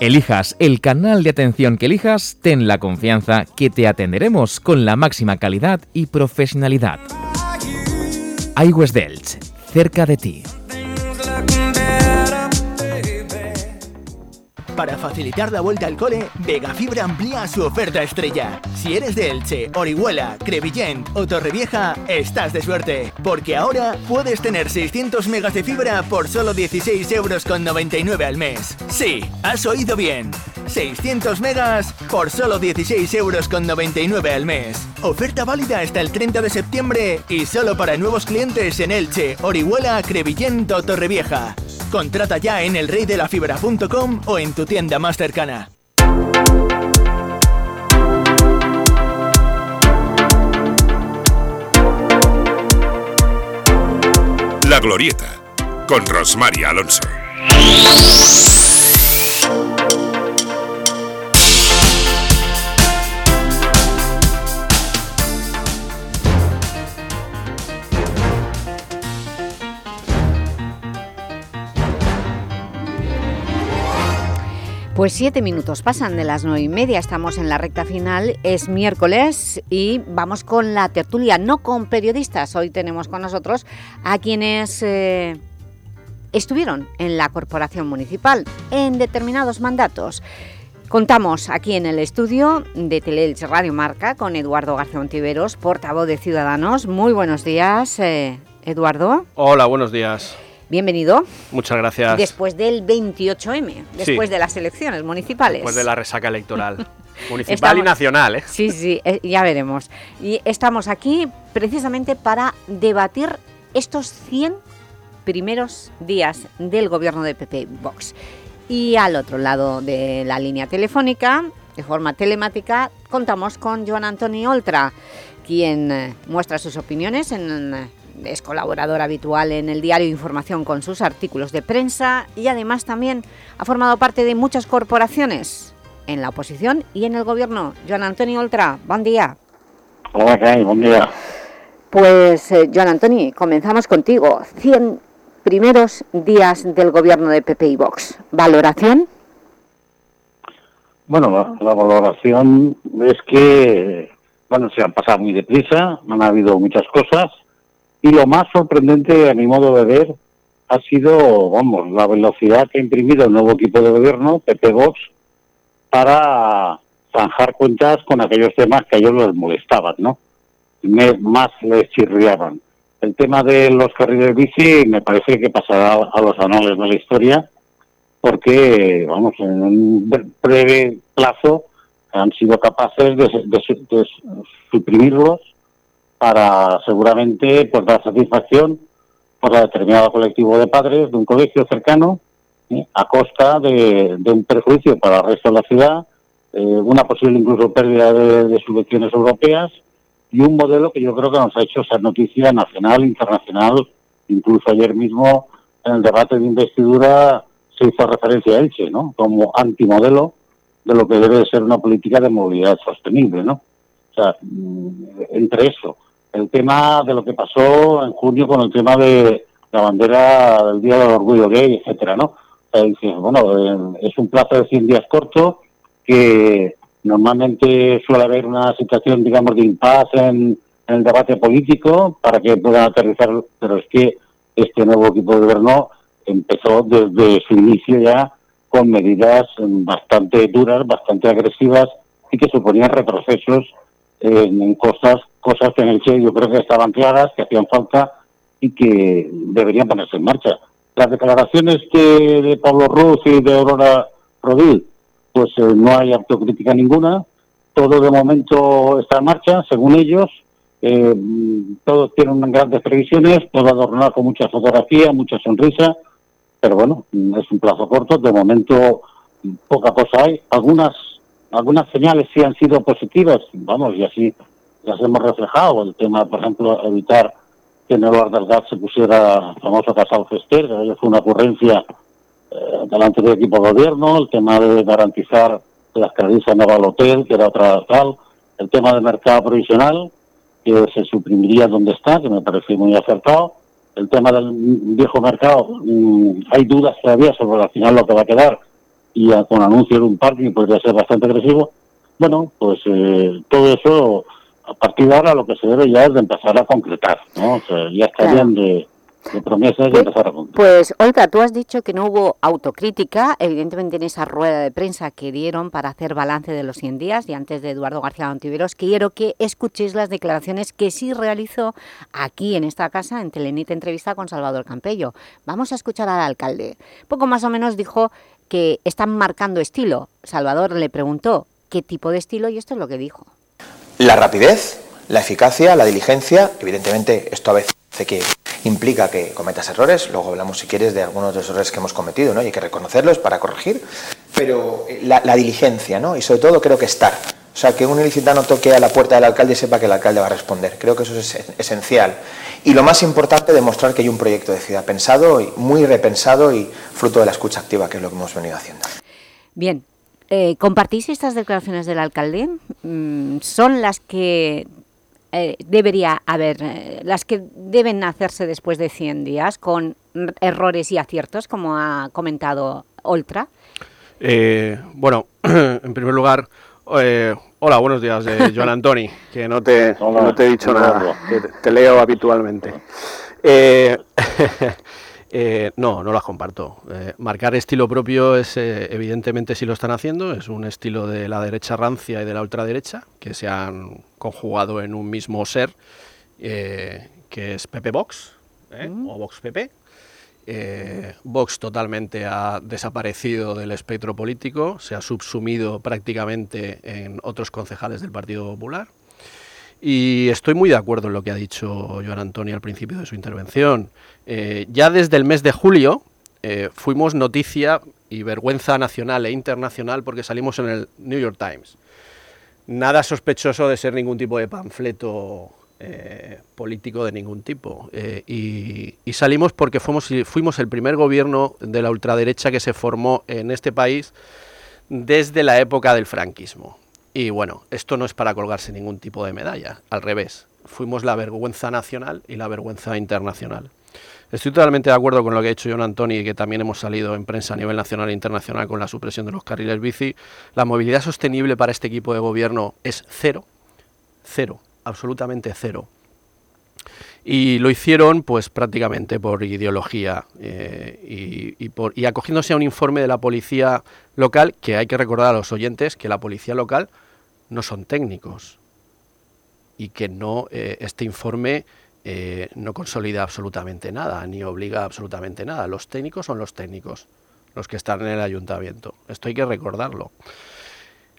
Elijas el canal de atención que elijas, ten la confianza que te atenderemos con la máxima calidad y profesionalidad. iWest Delch, cerca de ti. Para facilitar la vuelta al cole, Vega Fibra amplía su oferta estrella. Si eres de Elche, Orihuela, Crevillent o Torrevieja, estás de suerte, porque ahora puedes tener 600 megas de fibra por solo 16 euros con 99 al mes. Sí, has oído bien. 600 megas por solo 16 euros con 99 al mes. Oferta válida hasta el 30 de septiembre y solo para nuevos clientes en Elche, Orihuela, Crevillent o Torrevieja. Contrata ya en elreydelafibra.com o en tu tienda más cercana. La Glorieta, con Rosmaria Alonso. Pues siete minutos pasan de las nueve y media, estamos en la recta final, es miércoles y vamos con la tertulia, no con periodistas. Hoy tenemos con nosotros a quienes eh, estuvieron en la corporación municipal en determinados mandatos. Contamos aquí en el estudio de Teleelch Radio Marca con Eduardo García Ontiveros, portavoz de Ciudadanos. Muy buenos días, eh, Eduardo. Hola, buenos días. Bienvenido. Muchas gracias. Después del 28M, después de las elecciones municipales. Después de la resaca electoral. Municipal y nacional, ¿eh? Sí, sí, eh, ya veremos. Y estamos aquí precisamente para debatir estos 100 primeros días del gobierno de PP Vox. Y al otro lado de la línea telefónica, de forma telemática, contamos con Joan Antoni Oltra, quien eh, muestra sus opiniones en es colaborador habitual en el diario Información con sus artículos de prensa y además también ha formado parte de muchas corporaciones en la oposición y en el gobierno. Joan Antonio Oltra, buen día. Hola, buen día. Pues, eh, Joan Antonio, comenzamos contigo. 100 primeros días del gobierno de PP y Vox. ¿Valoración? Bueno, la, la valoración es que, bueno, se han pasado muy deprisa, han habido muchas cosas, y lo más sorprendente, a mi modo de ver, ha sido, vamos, la velocidad que ha imprimido el nuevo equipo de gobierno, PP Vox, para zanjar cuentas con aquellos temas que a ellos les molestaban, ¿no? más les chirriaban. El tema de los carriles bici me parece que pasará a los anales de la historia, porque, vamos, en un breve plazo han sido capaces de suprimirlos para seguramente pues, dar satisfacción por a determinado colectivo de padres de un colegio cercano a costa de, un perjuicio para el resto de la ciudad, eh, una posible incluso pérdida de, subvenciones europeas y un modelo que yo creo que nos ha hecho ser noticia nacional, internacional, incluso ayer mismo en el debate de investidura se hizo referencia a Elche, ¿no? Como antimodelo de lo que debe de ser una política de movilidad sostenible, ¿no? O sea, mm, entre eso, el tema de lo que pasó en junio con el tema de la bandera del Día del Orgullo Gay, etcétera, ¿no? bueno, es un plazo de 100 días corto que normalmente suele haber una situación, digamos, de impas en, el debate político para que puedan aterrizar, pero es que este nuevo equipo de gobierno empezó desde su inicio ya con medidas bastante duras, bastante agresivas y que suponían retrocesos en cosas cosas que en el Che yo creo que estaban claras, que hacían falta y que deberían ponerse en marcha. Las declaraciones que de Pablo Ruz y de Aurora Rodil, pues eh, no hay autocrítica ninguna, todo de momento está en marcha, según ellos, eh, todos tienen grandes previsiones, todo adornado con mucha fotografía, mucha sonrisa, pero bueno, es un plazo corto, de momento poca cosa hay. Algunas algunas señales sí han sido positivas, vamos, y así las hemos reflejado. El tema, por ejemplo, evitar que en el gas se pusiera famoso casal Fester, que fue una ocurrencia eh, del anterior equipo de gobierno, el tema de garantizar las credencias no al hotel, que era otra tal, el tema del mercado provisional, que se suprimiría donde está, que me parece muy acertado, el tema del viejo mercado, mm, hay dudas todavía sobre al final lo que va a quedar, y con anuncio de un parking podría ser bastante agresivo. Bueno, pues eh, todo eso, a partir de ahora lo que se debe ya es de empezar a concretar, ¿no? O sea, ya estarían de, de promesas y empezar a concretar. Pues, Olga, tú has dicho que no hubo autocrítica, evidentemente en esa rueda de prensa que dieron para hacer balance de los 100 días, y antes de Eduardo García Montiveros, quiero que escuchéis las declaraciones que sí realizó aquí en esta casa, en Telenita Entrevista con Salvador Campello. Vamos a escuchar al alcalde. Poco más o menos dijo que están marcando estilo. Salvador le preguntó qué tipo de estilo y esto es lo que dijo. La rapidez, la eficacia, la diligencia, evidentemente esto a veces que implica que cometas errores, luego hablamos si quieres de algunos de los errores que hemos cometido, ¿no? y hay que reconocerlos para corregir, pero la, la diligencia, ¿no? y sobre todo creo que estar, o sea, que un ilicitano toque a la puerta del alcalde y sepa que el alcalde va a responder. Creo que eso es esencial. Y lo más importante, demostrar que hay un proyecto de ciudad pensado, y muy repensado y fruto de la escucha activa, que es lo que hemos venido haciendo. Bien. Eh, ¿Compartís estas declaraciones del alcalde? Mm, ¿Son las que eh, debería haber, eh, las que deben hacerse después de 100 días, con errores y aciertos, como ha comentado Oltra? bueno, en primer lugar, eh, hola, buenos días, eh, Joan Antoni, que no te, no te he dicho nada, que te, leo habitualmente. Eh, no, no las comparto. marcar estilo propio es, evidentemente, si lo están haciendo, es un estilo de la derecha rancia y de la ultraderecha, que se han conjugado en un mismo ser, que es Pepe Vox, mm. o Vox Pepe, eh, Vox totalmente ha desaparecido del espectro político, se ha subsumido prácticamente en otros concejales del Partido Popular. Y estoy muy de acuerdo en lo que ha dicho Joan Antonio al principio de su intervención. Eh, ya desde el mes de julio eh, fuimos noticia y vergüenza nacional e internacional porque salimos en el New York Times. Nada sospechoso de ser ningún tipo de panfleto eh, político de ningún tipo. Y, salimos porque fuimos el primer gobierno de la ultraderecha que se formó en este país desde la época del franquismo. Y bueno, esto no es para colgarse ningún tipo de medalla, al revés. Fuimos la vergüenza nacional y la vergüenza internacional. Estoy totalmente de acuerdo con lo que ha hecho John Antoni y que también hemos salido en prensa a nivel nacional e internacional con la supresión de los carriles bici. La movilidad sostenible para este equipo de gobierno es cero, cero absolutamente cero. Y lo hicieron pues prácticamente por ideología eh, y, por, y acogiéndose a un informe de la policía local, que hay que recordar a los oyentes que la policía local no son técnicos y que no eh, este informe eh, no consolida absolutamente nada, ni obliga absolutamente nada. Los técnicos son los técnicos, los que están en el ayuntamiento. Esto hay que recordarlo.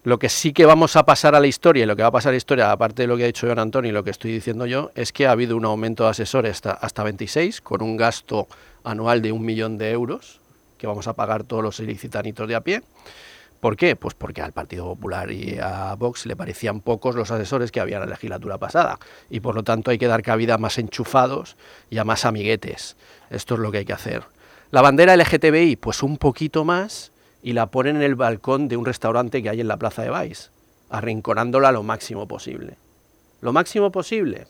Lo que sí que vamos a pasar a la historia, y lo que va a pasar a la historia, aparte de lo que ha dicho John Antonio y lo que estoy diciendo yo, es que ha habido un aumento de asesores hasta, 26, con un gasto anual de un millón de euros, que vamos a pagar todos los ilicitanitos de a pie. ¿Por qué? Pues porque al Partido Popular y a Vox le parecían pocos los asesores que había en la legislatura pasada. Y por lo tanto hay que dar cabida a más enchufados y a más amiguetes. Esto es lo que hay que hacer. La bandera LGTBI, pues un poquito más, y la ponen en el balcón de un restaurante que hay en la Plaza de Baix, arrinconándola lo máximo posible. Lo máximo posible.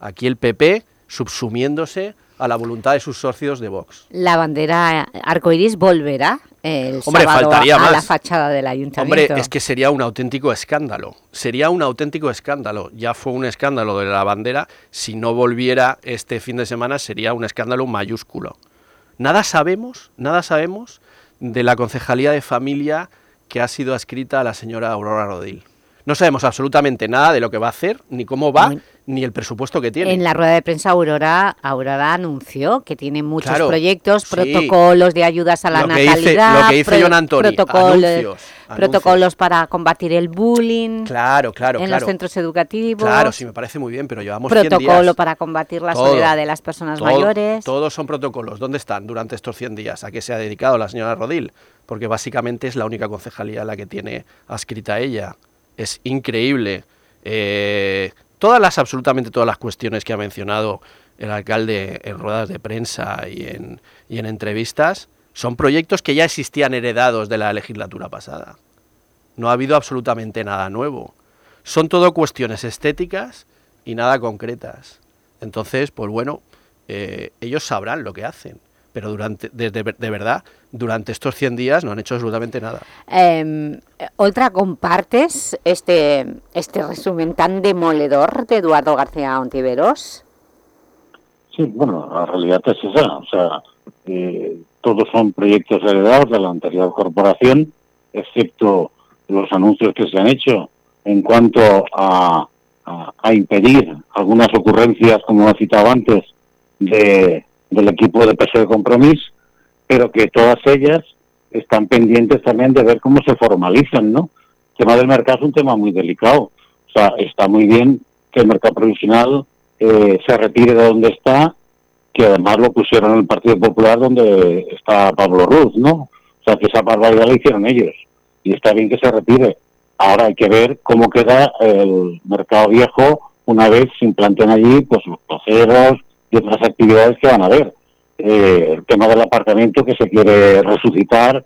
Aquí el PP subsumiéndose a la voluntad de sus socios de Vox. La bandera arcoiris volverá el Hombre, faltaría a, la fachada del ayuntamiento. Hombre, es que sería un auténtico escándalo. Sería un auténtico escándalo. Ya fue un escándalo de la bandera. Si no volviera este fin de semana sería un escándalo mayúsculo. Nada sabemos, nada sabemos de la Concejalía de Familia que ha sido adscrita a la señora Aurora Rodil. No sabemos absolutamente nada de lo que va a hacer, ni cómo va, ni el presupuesto que tiene. En la rueda de prensa Aurora, Aurora anunció que tiene muchos Claro, proyectos, sí. protocolos de ayudas a la Lo que natalidad, lo que dice John Antoni, protocolos, anuncios, protocolos para combatir el bullying Claro, claro, en claro. los centros educativos, Claro, sí, me parece muy bien, pero llevamos 100 protocolo días. para combatir la Todo, soledad de las personas todo, mayores. Todos son protocolos. ¿Dónde están durante estos 100 días? ¿A qué se ha dedicado la señora Rodil? Porque básicamente es la única concejalía la que tiene adscrita ella. Es increíble. Eh, todas las, absolutamente todas las cuestiones que ha mencionado el alcalde en ruedas de prensa y en, y en entrevistas son proyectos que ya existían heredados de la legislatura pasada. No ha habido absolutamente nada nuevo. Son todo cuestiones estéticas y nada concretas. Entonces, pues bueno, eh, ellos sabrán lo que hacen. Pero durante, desde, de verdad, durante estos 100 días no han hecho absolutamente nada. Eh, Oltra, ¿compartes este, este resumen tan demoledor de Eduardo García Ontiveros? Sí, bueno, la realidad es esa. O sea, eh, todos son proyectos heredados de la anterior corporación, excepto los anuncios que se han hecho en cuanto a, a, a impedir algunas ocurrencias, como he citado antes, de, del equipo de PSOE Compromís, pero que todas ellas están pendientes también de ver cómo se formalizan, ¿no? El tema del mercado es un tema muy delicado. O sea, está muy bien que el mercado provisional eh, se retire de donde está, que además lo pusieron en el Partido Popular donde está Pablo Ruz, ¿no? O sea, que esa barbaridad la hicieron ellos. Y está bien que se retire. Ahora hay que ver cómo queda el mercado viejo una vez se implanten allí pues los placeros y otras actividades que van a haber. Eh, el tema del aparcamiento que se quiere resucitar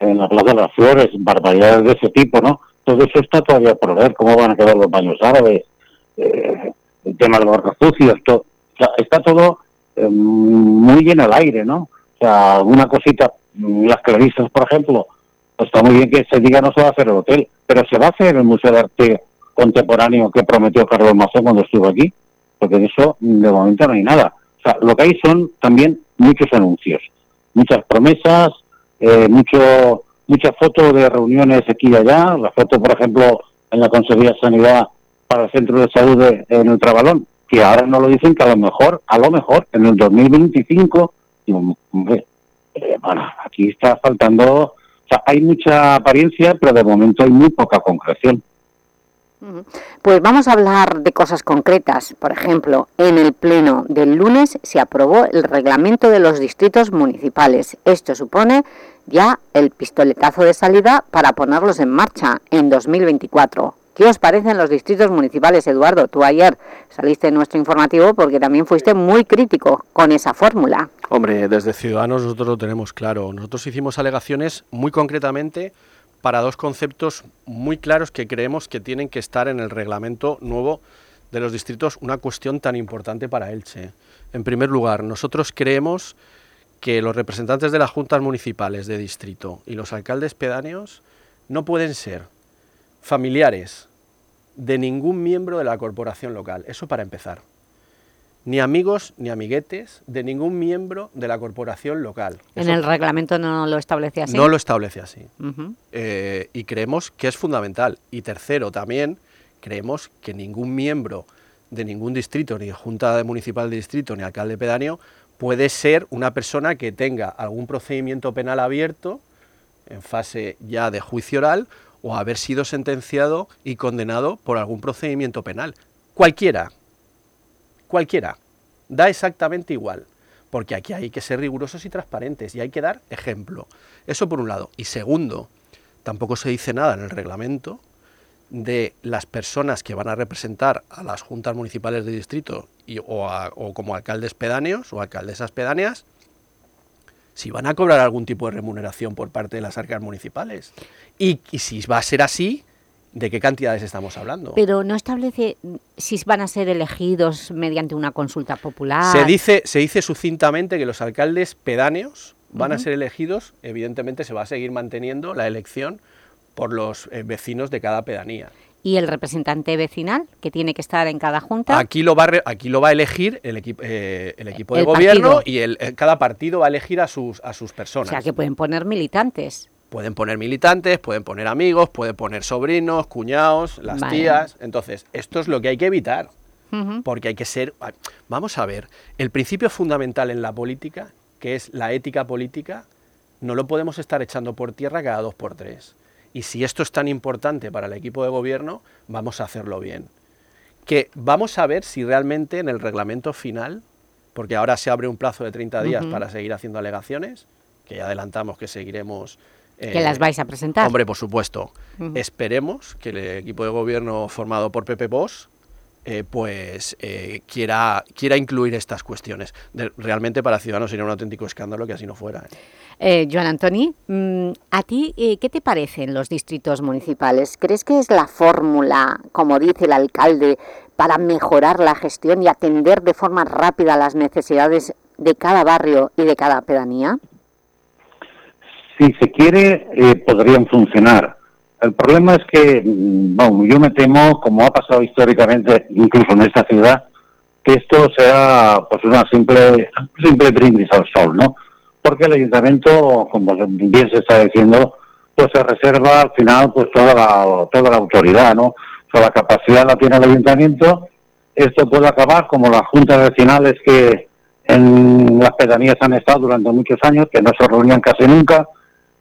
en la Plaza de las Flores, barbaridades de ese tipo, ¿no? Todo eso está todavía por ver, cómo van a quedar los baños árabes, eh, el tema de los refugios, todo, o sea, está todo eh, muy en el aire, ¿no? O sea, alguna cosita, mm, las clarisas, por ejemplo, está muy bien que se diga no se va a hacer el hotel, pero se va a hacer el Museo de Arte Contemporáneo que prometió Carlos Mazón cuando estuvo aquí, porque de eso de momento no hay nada. O sea, lo que hay son también muchos anuncios, muchas promesas, eh, mucho muchas fotos de reuniones aquí y allá, la foto, por ejemplo, en la Consejería de Sanidad para el Centro de Salud en el Trabalón, que ahora no lo dicen que a lo mejor, a lo mejor, en el 2025, digo, hombre, eh, bueno, aquí está faltando, o sea, hay mucha apariencia, pero de momento hay muy poca concreción. Pues vamos a hablar de cosas concretas. Por ejemplo, en el pleno del lunes se aprobó el reglamento de los distritos municipales. Esto supone ya el pistoletazo de salida para ponerlos en marcha en 2024. ¿Qué os parecen los distritos municipales, Eduardo? Tú ayer saliste en nuestro informativo porque también fuiste muy crítico con esa fórmula. Hombre, desde Ciudadanos nosotros lo tenemos claro. Nosotros hicimos alegaciones muy concretamente para dos conceptos muy claros que creemos que tienen que estar en el reglamento nuevo de los distritos, una cuestión tan importante para Elche. En primer lugar, nosotros creemos que los representantes de las juntas municipales de distrito y los alcaldes pedáneos no pueden ser familiares de ningún miembro de la corporación local. Eso para empezar. Ni amigos ni amiguetes de ningún miembro de la corporación local. En Eso el reglamento no lo establece así. no lo establece así. Eh, y creemos que es fundamental. Y tercero, también creemos que ningún miembro de ningún distrito, ni junta municipal de distrito, ni alcalde pedáneo, puede ser una persona que tenga algún procedimiento penal abierto en fase ya de juicio oral o haber sido sentenciado y condenado por algún procedimiento penal. Cualquiera, cualquiera, da exactamente igual, porque aquí hay que ser rigurosos y transparentes y hay que dar ejemplo. Eso por un lado. Y segundo, tampoco se dice nada en el reglamento de las personas que van a representar a las juntas municipales de distrito o, a- o como alcaldes pedáneos o alcaldesas pedáneas, si van a cobrar algún tipo de remuneración por parte de las arcas municipales. Y, y si va a ser así, ¿de qué cantidades estamos hablando? Pero no establece si van a ser elegidos mediante una consulta popular. Se dice, se dice sucintamente que los alcaldes pedáneos van a ser elegidos, evidentemente se va a seguir manteniendo la elección por los eh, vecinos de cada pedanía. ¿Y el representante vecinal, que tiene que estar en cada junta? Aquí lo va a, aquí lo va a elegir el, equipo eh, el equipo de El gobierno partido. y el, eh, cada partido va a elegir a sus, a sus o personas. sea, que pueden poner militantes. Pueden poner militantes, pueden poner amigos, pueden poner sobrinos, cuñados, las Vale. tías. Entonces, esto es lo que hay que evitar. porque hay que ser... Vamos a ver, el principio fundamental en la política, que es la ética política, no lo podemos estar echando por tierra cada dos por tres. Y si esto es tan importante para el equipo de gobierno, vamos a hacerlo bien. Que vamos a ver si realmente en el reglamento final, porque ahora se abre un plazo de 30 días para seguir haciendo alegaciones, que ya adelantamos que seguiremos que las vais a presentar. Hombre, por supuesto. Esperemos que el equipo de gobierno formado por Pepe Bosch eh, pues eh, quiera, quiera incluir estas cuestiones. realmente para Ciudadanos sería un auténtico escándalo que así no fuera. ¿eh? Joan Antoni, mm, ¿a ti qué te parecen los distritos municipales? ¿Crees que es la fórmula, como dice el alcalde, para mejorar la gestión y atender de forma rápida las necesidades de cada barrio y de cada pedanía? Si se quiere, eh, podrían funcionar. El problema es que, bueno, mm, yo me temo, como ha pasado históricamente, incluso en esta ciudad, que esto sea pues una simple, simple brindis al sol, ¿no? Porque el ayuntamiento, como bien se está diciendo, pues se reserva al final pues toda la, toda la autoridad, ¿no? O la capacidad la tiene el ayuntamiento. Esto puede acabar como las juntas vecinales que en las pedanías han estado durante muchos años, que no se reunían casi nunca,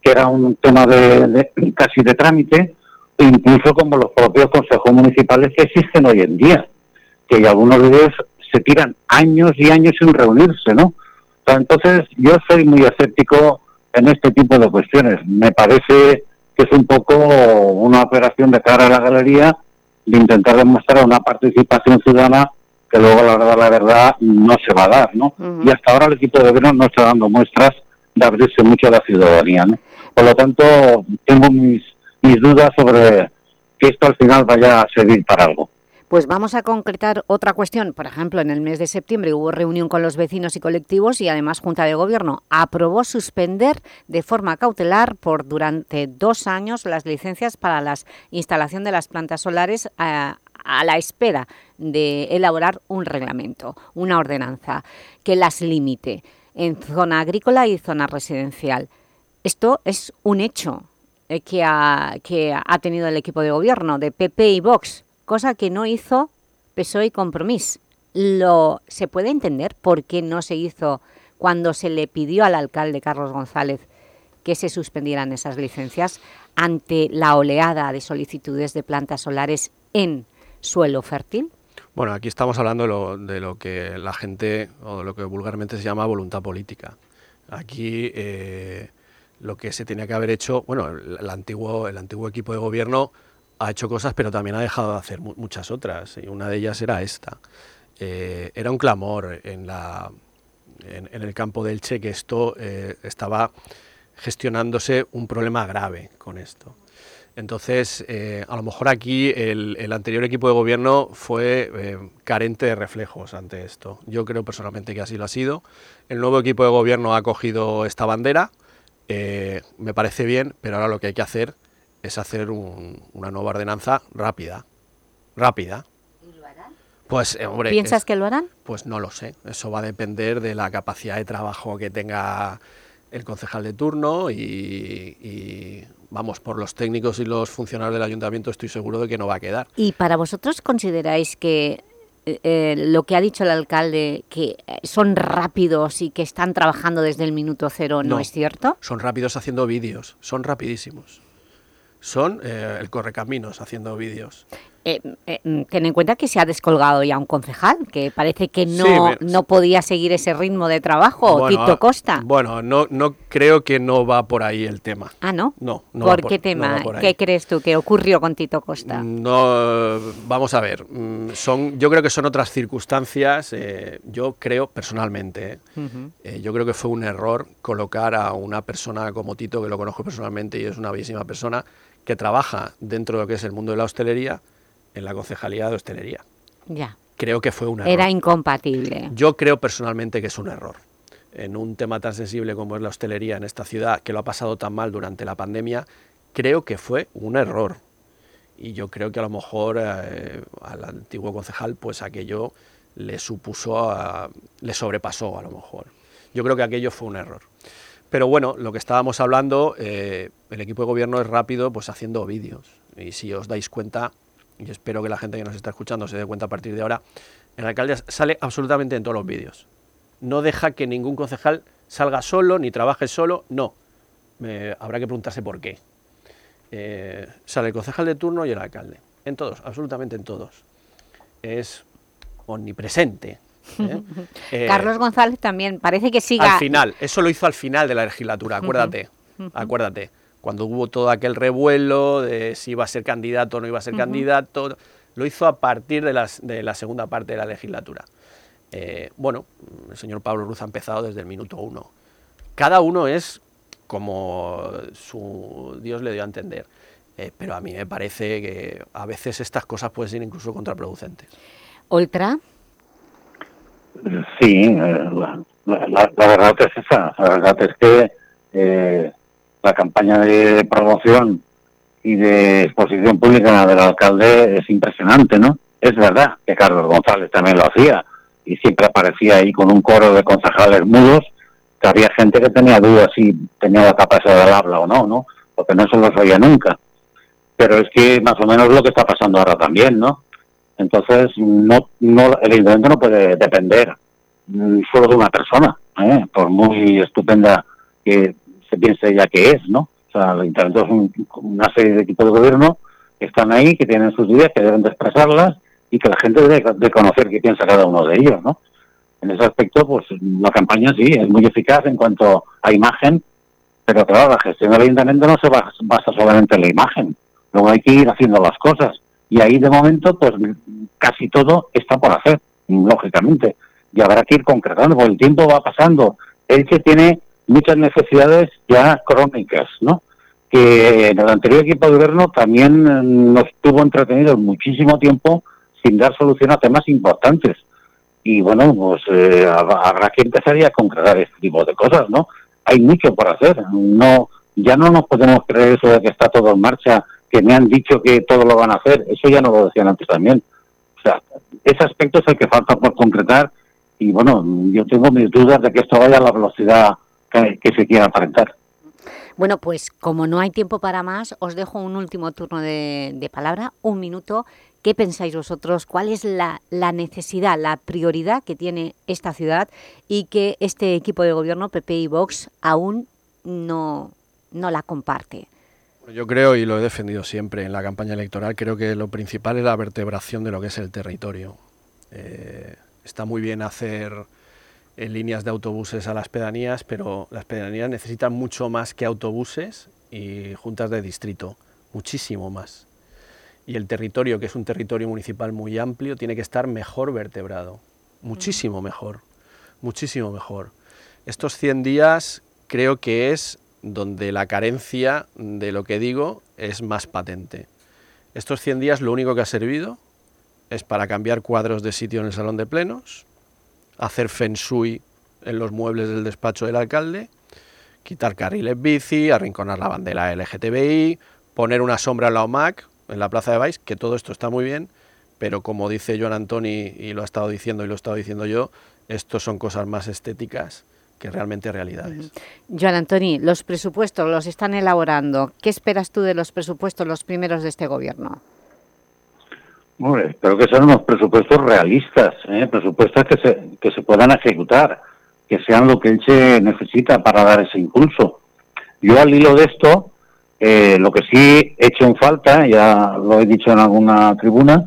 que era un tema de, casi de trámite, e incluso como los propios consejos municipales que existen hoy en día, que algunos de ellos se tiran años y años sin reunirse, ¿no? entonces, yo soy muy escéptico en este tipo de cuestiones. Me parece que es un poco una operación de cara a la galería de intentar demostrar una participación ciudadana que luego, la verdad, la verdad, no se va a dar, ¿no? Y hasta ahora el equipo de gobierno no está dando muestras de abrirse mucho a la ciudadanía, ¿no? Por lo tanto, tengo mis, mis dudas sobre que esto al final vaya a servir para algo. Pues vamos a concretar otra cuestión. Por ejemplo, en el mes de septiembre hubo reunión con los vecinos y colectivos y además Junta de Gobierno aprobó suspender de forma cautelar por durante dos años las licencias para la instalación de las plantas solares a, a la espera de elaborar un reglamento, una ordenanza que las limite en zona agrícola y zona residencial. Esto es un hecho eh, que ha, que ha tenido el equipo de gobierno de PP y Vox, cosa que no hizo PSOE y Compromís. Lo, ¿Se puede entender por qué no se hizo cuando se le pidió al alcalde Carlos González que se suspendieran esas licencias ante la oleada de solicitudes de plantas solares en suelo fértil? Bueno, aquí estamos hablando de lo, de lo que la gente, o de lo que vulgarmente se llama voluntad política. Aquí eh, lo que se tenía que haber hecho, bueno, el, antiguo, el antiguo equipo de gobierno ha hecho cosas, pero también ha dejado de hacer muchas otras, y una de ellas era esta. Eh, era un clamor en, la, en, el campo del Che que esto eh, estaba gestionándose un problema grave con esto. Entonces, eh, a lo mejor aquí el, anterior equipo de gobierno fue carente de reflejos ante esto. Yo creo personalmente que así lo ha sido. El nuevo equipo de gobierno ha cogido esta bandera, eh, me parece bien, pero ahora lo que hay que hacer es hacer una nueva ordenanza rápida. Rápida. ¿Y lo harán? Pues, eh, hombre, ¿Piensas que lo harán? Pues no lo sé. Eso va a depender de la capacidad de trabajo que tenga el concejal de turno y, vamos, por los técnicos y los funcionarios del ayuntamiento estoy seguro de que no va a quedar. ¿Y para vosotros consideráis que eh, eh, lo que ha dicho el alcalde, que eh, son rápidos y que están trabajando desde el minuto cero, ¿no, es cierto? son rápidos haciendo vídeos, son rapidísimos. Son el correcaminos haciendo vídeos. Eh, eh, mm, ten en cuenta que se ha descolgado ya un concejal, que parece que no, no podía seguir ese ritmo de trabajo, Tito Costa. Bueno, no, no creo que no va por ahí el tema. Ah, ¿no? No, no ¿Por qué tema? ¿Qué crees tú que ocurrió con Tito Costa? Mm, no, vamos a ver, mm, son, yo creo que son otras circunstancias, eh, yo creo personalmente, yo creo que fue un error colocar a una persona como Tito, que lo conozco personalmente y es una bellísima persona, que trabaja dentro de lo que es el mundo de la hostelería, en la concejalía de hostelería. Ya. Creo que fue un error. Era incompatible. Yo creo personalmente que es un error. En un tema tan sensible como es la hostelería en esta ciudad, que lo ha pasado tan mal durante la pandemia, creo que fue un error. Y yo creo que a lo mejor eh, al antiguo concejal, pues aquello le supuso, le sobrepasó a lo mejor. Yo creo que aquello fue un error. Pero bueno, lo que estábamos hablando, eh, el equipo de gobierno es rápido pues haciendo vídeos. Y si os dais cuenta, y espero que la gente que nos está escuchando se dé cuenta a partir de ahora, el alcalde sale absolutamente en todos los vídeos. No deja que ningún concejal salga solo ni trabaje solo, no. habrá que preguntarse por qué. Eh, sale el concejal de turno y el alcalde. En todos, absolutamente en todos. Es omnipresente. ¿eh? Eh, Carlos González también parece que siga. Al final, eso lo hizo al final de la legislatura, acuérdate. Acuérdate. Cuando hubo todo aquel revuelo de si iba a ser candidato o no iba a ser candidato, lo hizo a partir de, las, de la segunda parte de la legislatura. bueno, el señor Pablo Ruz ha empezado desde el minuto uno. Cada uno es como su Dios le dio a entender. Eh, pero a mí me parece que a veces estas cosas pueden ser incluso contraproducentes. ¿Ultra? Sí, eh, la, verdad es esa. La verdad es que eh, la campaña de promoción y de exposición pública del alcalde es impresionante, ¿no? Es verdad que Carlos González también lo hacía y siempre aparecía ahí con un coro de concejales mudos que había gente que tenía dudas si tenía la capacidad de habla o no, ¿no? Porque no se lo sabía nunca. Pero es que más o menos lo que está pasando ahora también, ¿no? Entonces, no, no, el ayuntamiento no puede depender solo de una persona, ¿eh? por muy estupenda que se piense ya que es, ¿no? O sea, el ayuntamiento es una serie de equipos de gobierno que están ahí, que tienen sus ideas, que deben de expresarlas y que la gente debe de conocer qué piensa cada uno de ellos, ¿no? en ese aspecto, pues la campaña sí, es muy eficaz en cuanto a imagen, pero claro, la gestión del ayuntamiento no se basa solamente en la imagen, luego hay que ir haciendo las cosas. Y ahí de momento, pues casi todo está por hacer, lógicamente. Y habrá que ir concretando, porque el tiempo va pasando. El que tiene muchas necesidades ya crónicas, ¿no? Que en el anterior equipo de gobierno también nos tuvo entretenidos muchísimo tiempo sin dar solución a temas importantes y bueno, pues eh, habrá que empezar ya a concretar este tipo de cosas, ¿no? Hay mucho por hacer, no ya no nos podemos creer eso de que está todo en marcha, que me han dicho que todo lo van a hacer, eso ya no lo decían antes también. O sea, ese aspecto es el que falta por concretar y bueno, yo tengo mis dudas de que esto vaya a la velocidad que, se quiera aparentar. Bueno, pues como no hay tiempo para más, os dejo un último turno de, de palabra, un minuto, ¿Qué pensáis vosotros? ¿Cuál es la, necesidad, la prioridad que tiene esta ciudad y que este equipo de gobierno, PP y Vox, aún no, no la comparte? Yo creo, y lo he defendido siempre en la campaña electoral, creo que lo principal es la vertebración de lo que es el territorio. Eh, está muy bien hacer eh, líneas de autobuses a las pedanías, pero las pedanías necesitan mucho más que autobuses y juntas de distrito, muchísimo más y el territorio, que es un territorio municipal muy amplio, tiene que estar mejor vertebrado, muchísimo mejor, muchísimo mejor. Estos 100 días creo que es donde la carencia de lo que digo es más patente. Estos 100 días lo único que ha servido es para cambiar cuadros de sitio en el salón de plenos, hacer feng shui en los muebles del despacho del alcalde, quitar carriles bici, arrinconar la bandera LGTBI, poner una sombra en la OMAC, en la Plaza de Baix, que todo esto está muy bien, pero como dice Joan Antoni y lo ha estado diciendo y lo he estado diciendo yo, esto son cosas más estéticas que realmente realidades. Joan Antoni, los presupuestos los están elaborando. ¿Qué esperas tú de los presupuestos, los primeros de este gobierno? Bueno, espero que sean unos presupuestos realistas, ¿eh? presupuestos que se, que se puedan ejecutar, que sean lo que se necesita para dar ese impulso. Yo al hilo de esto, eh, lo que sí he hecho en falta, ya lo he dicho en alguna tribuna,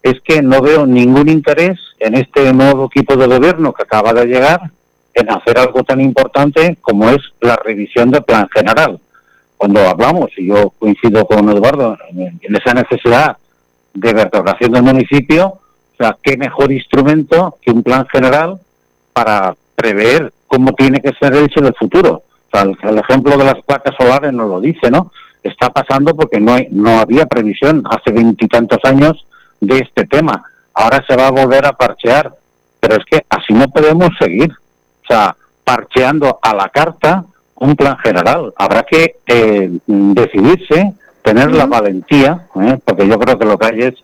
es que no veo ningún interés en este nuevo equipo de gobierno que acaba de llegar en hacer algo tan importante como es la revisión del plan general. Cuando hablamos, y yo coincido con Eduardo, en esa necesidad de vertebración del municipio, o sea, qué mejor instrumento que un plan general para prever cómo tiene que ser el hecho del futuro el, ejemplo de las placas solares nos lo dice, ¿no? Está pasando porque no, hay, no había previsión hace veintitantos años de este tema. Ahora se va a volver a parchear, pero es que así no podemos seguir. O sea, parcheando a la carta un plan general. Habrá que eh, decidirse, tener la valentía, ¿eh? porque yo creo que lo que hay es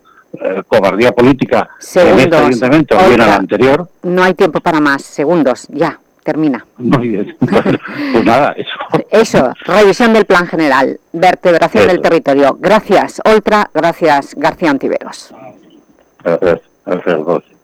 eh, cobardía política este Segundos. o bien al anterior. No hay tiempo para más. Segundos, ya, termina. Muy bien. Pues nada, eso. Eso, revisión del plan general, vertebración del territorio. Gracias, Oltra. Gracias, García Antiveros. Gracias, gracias.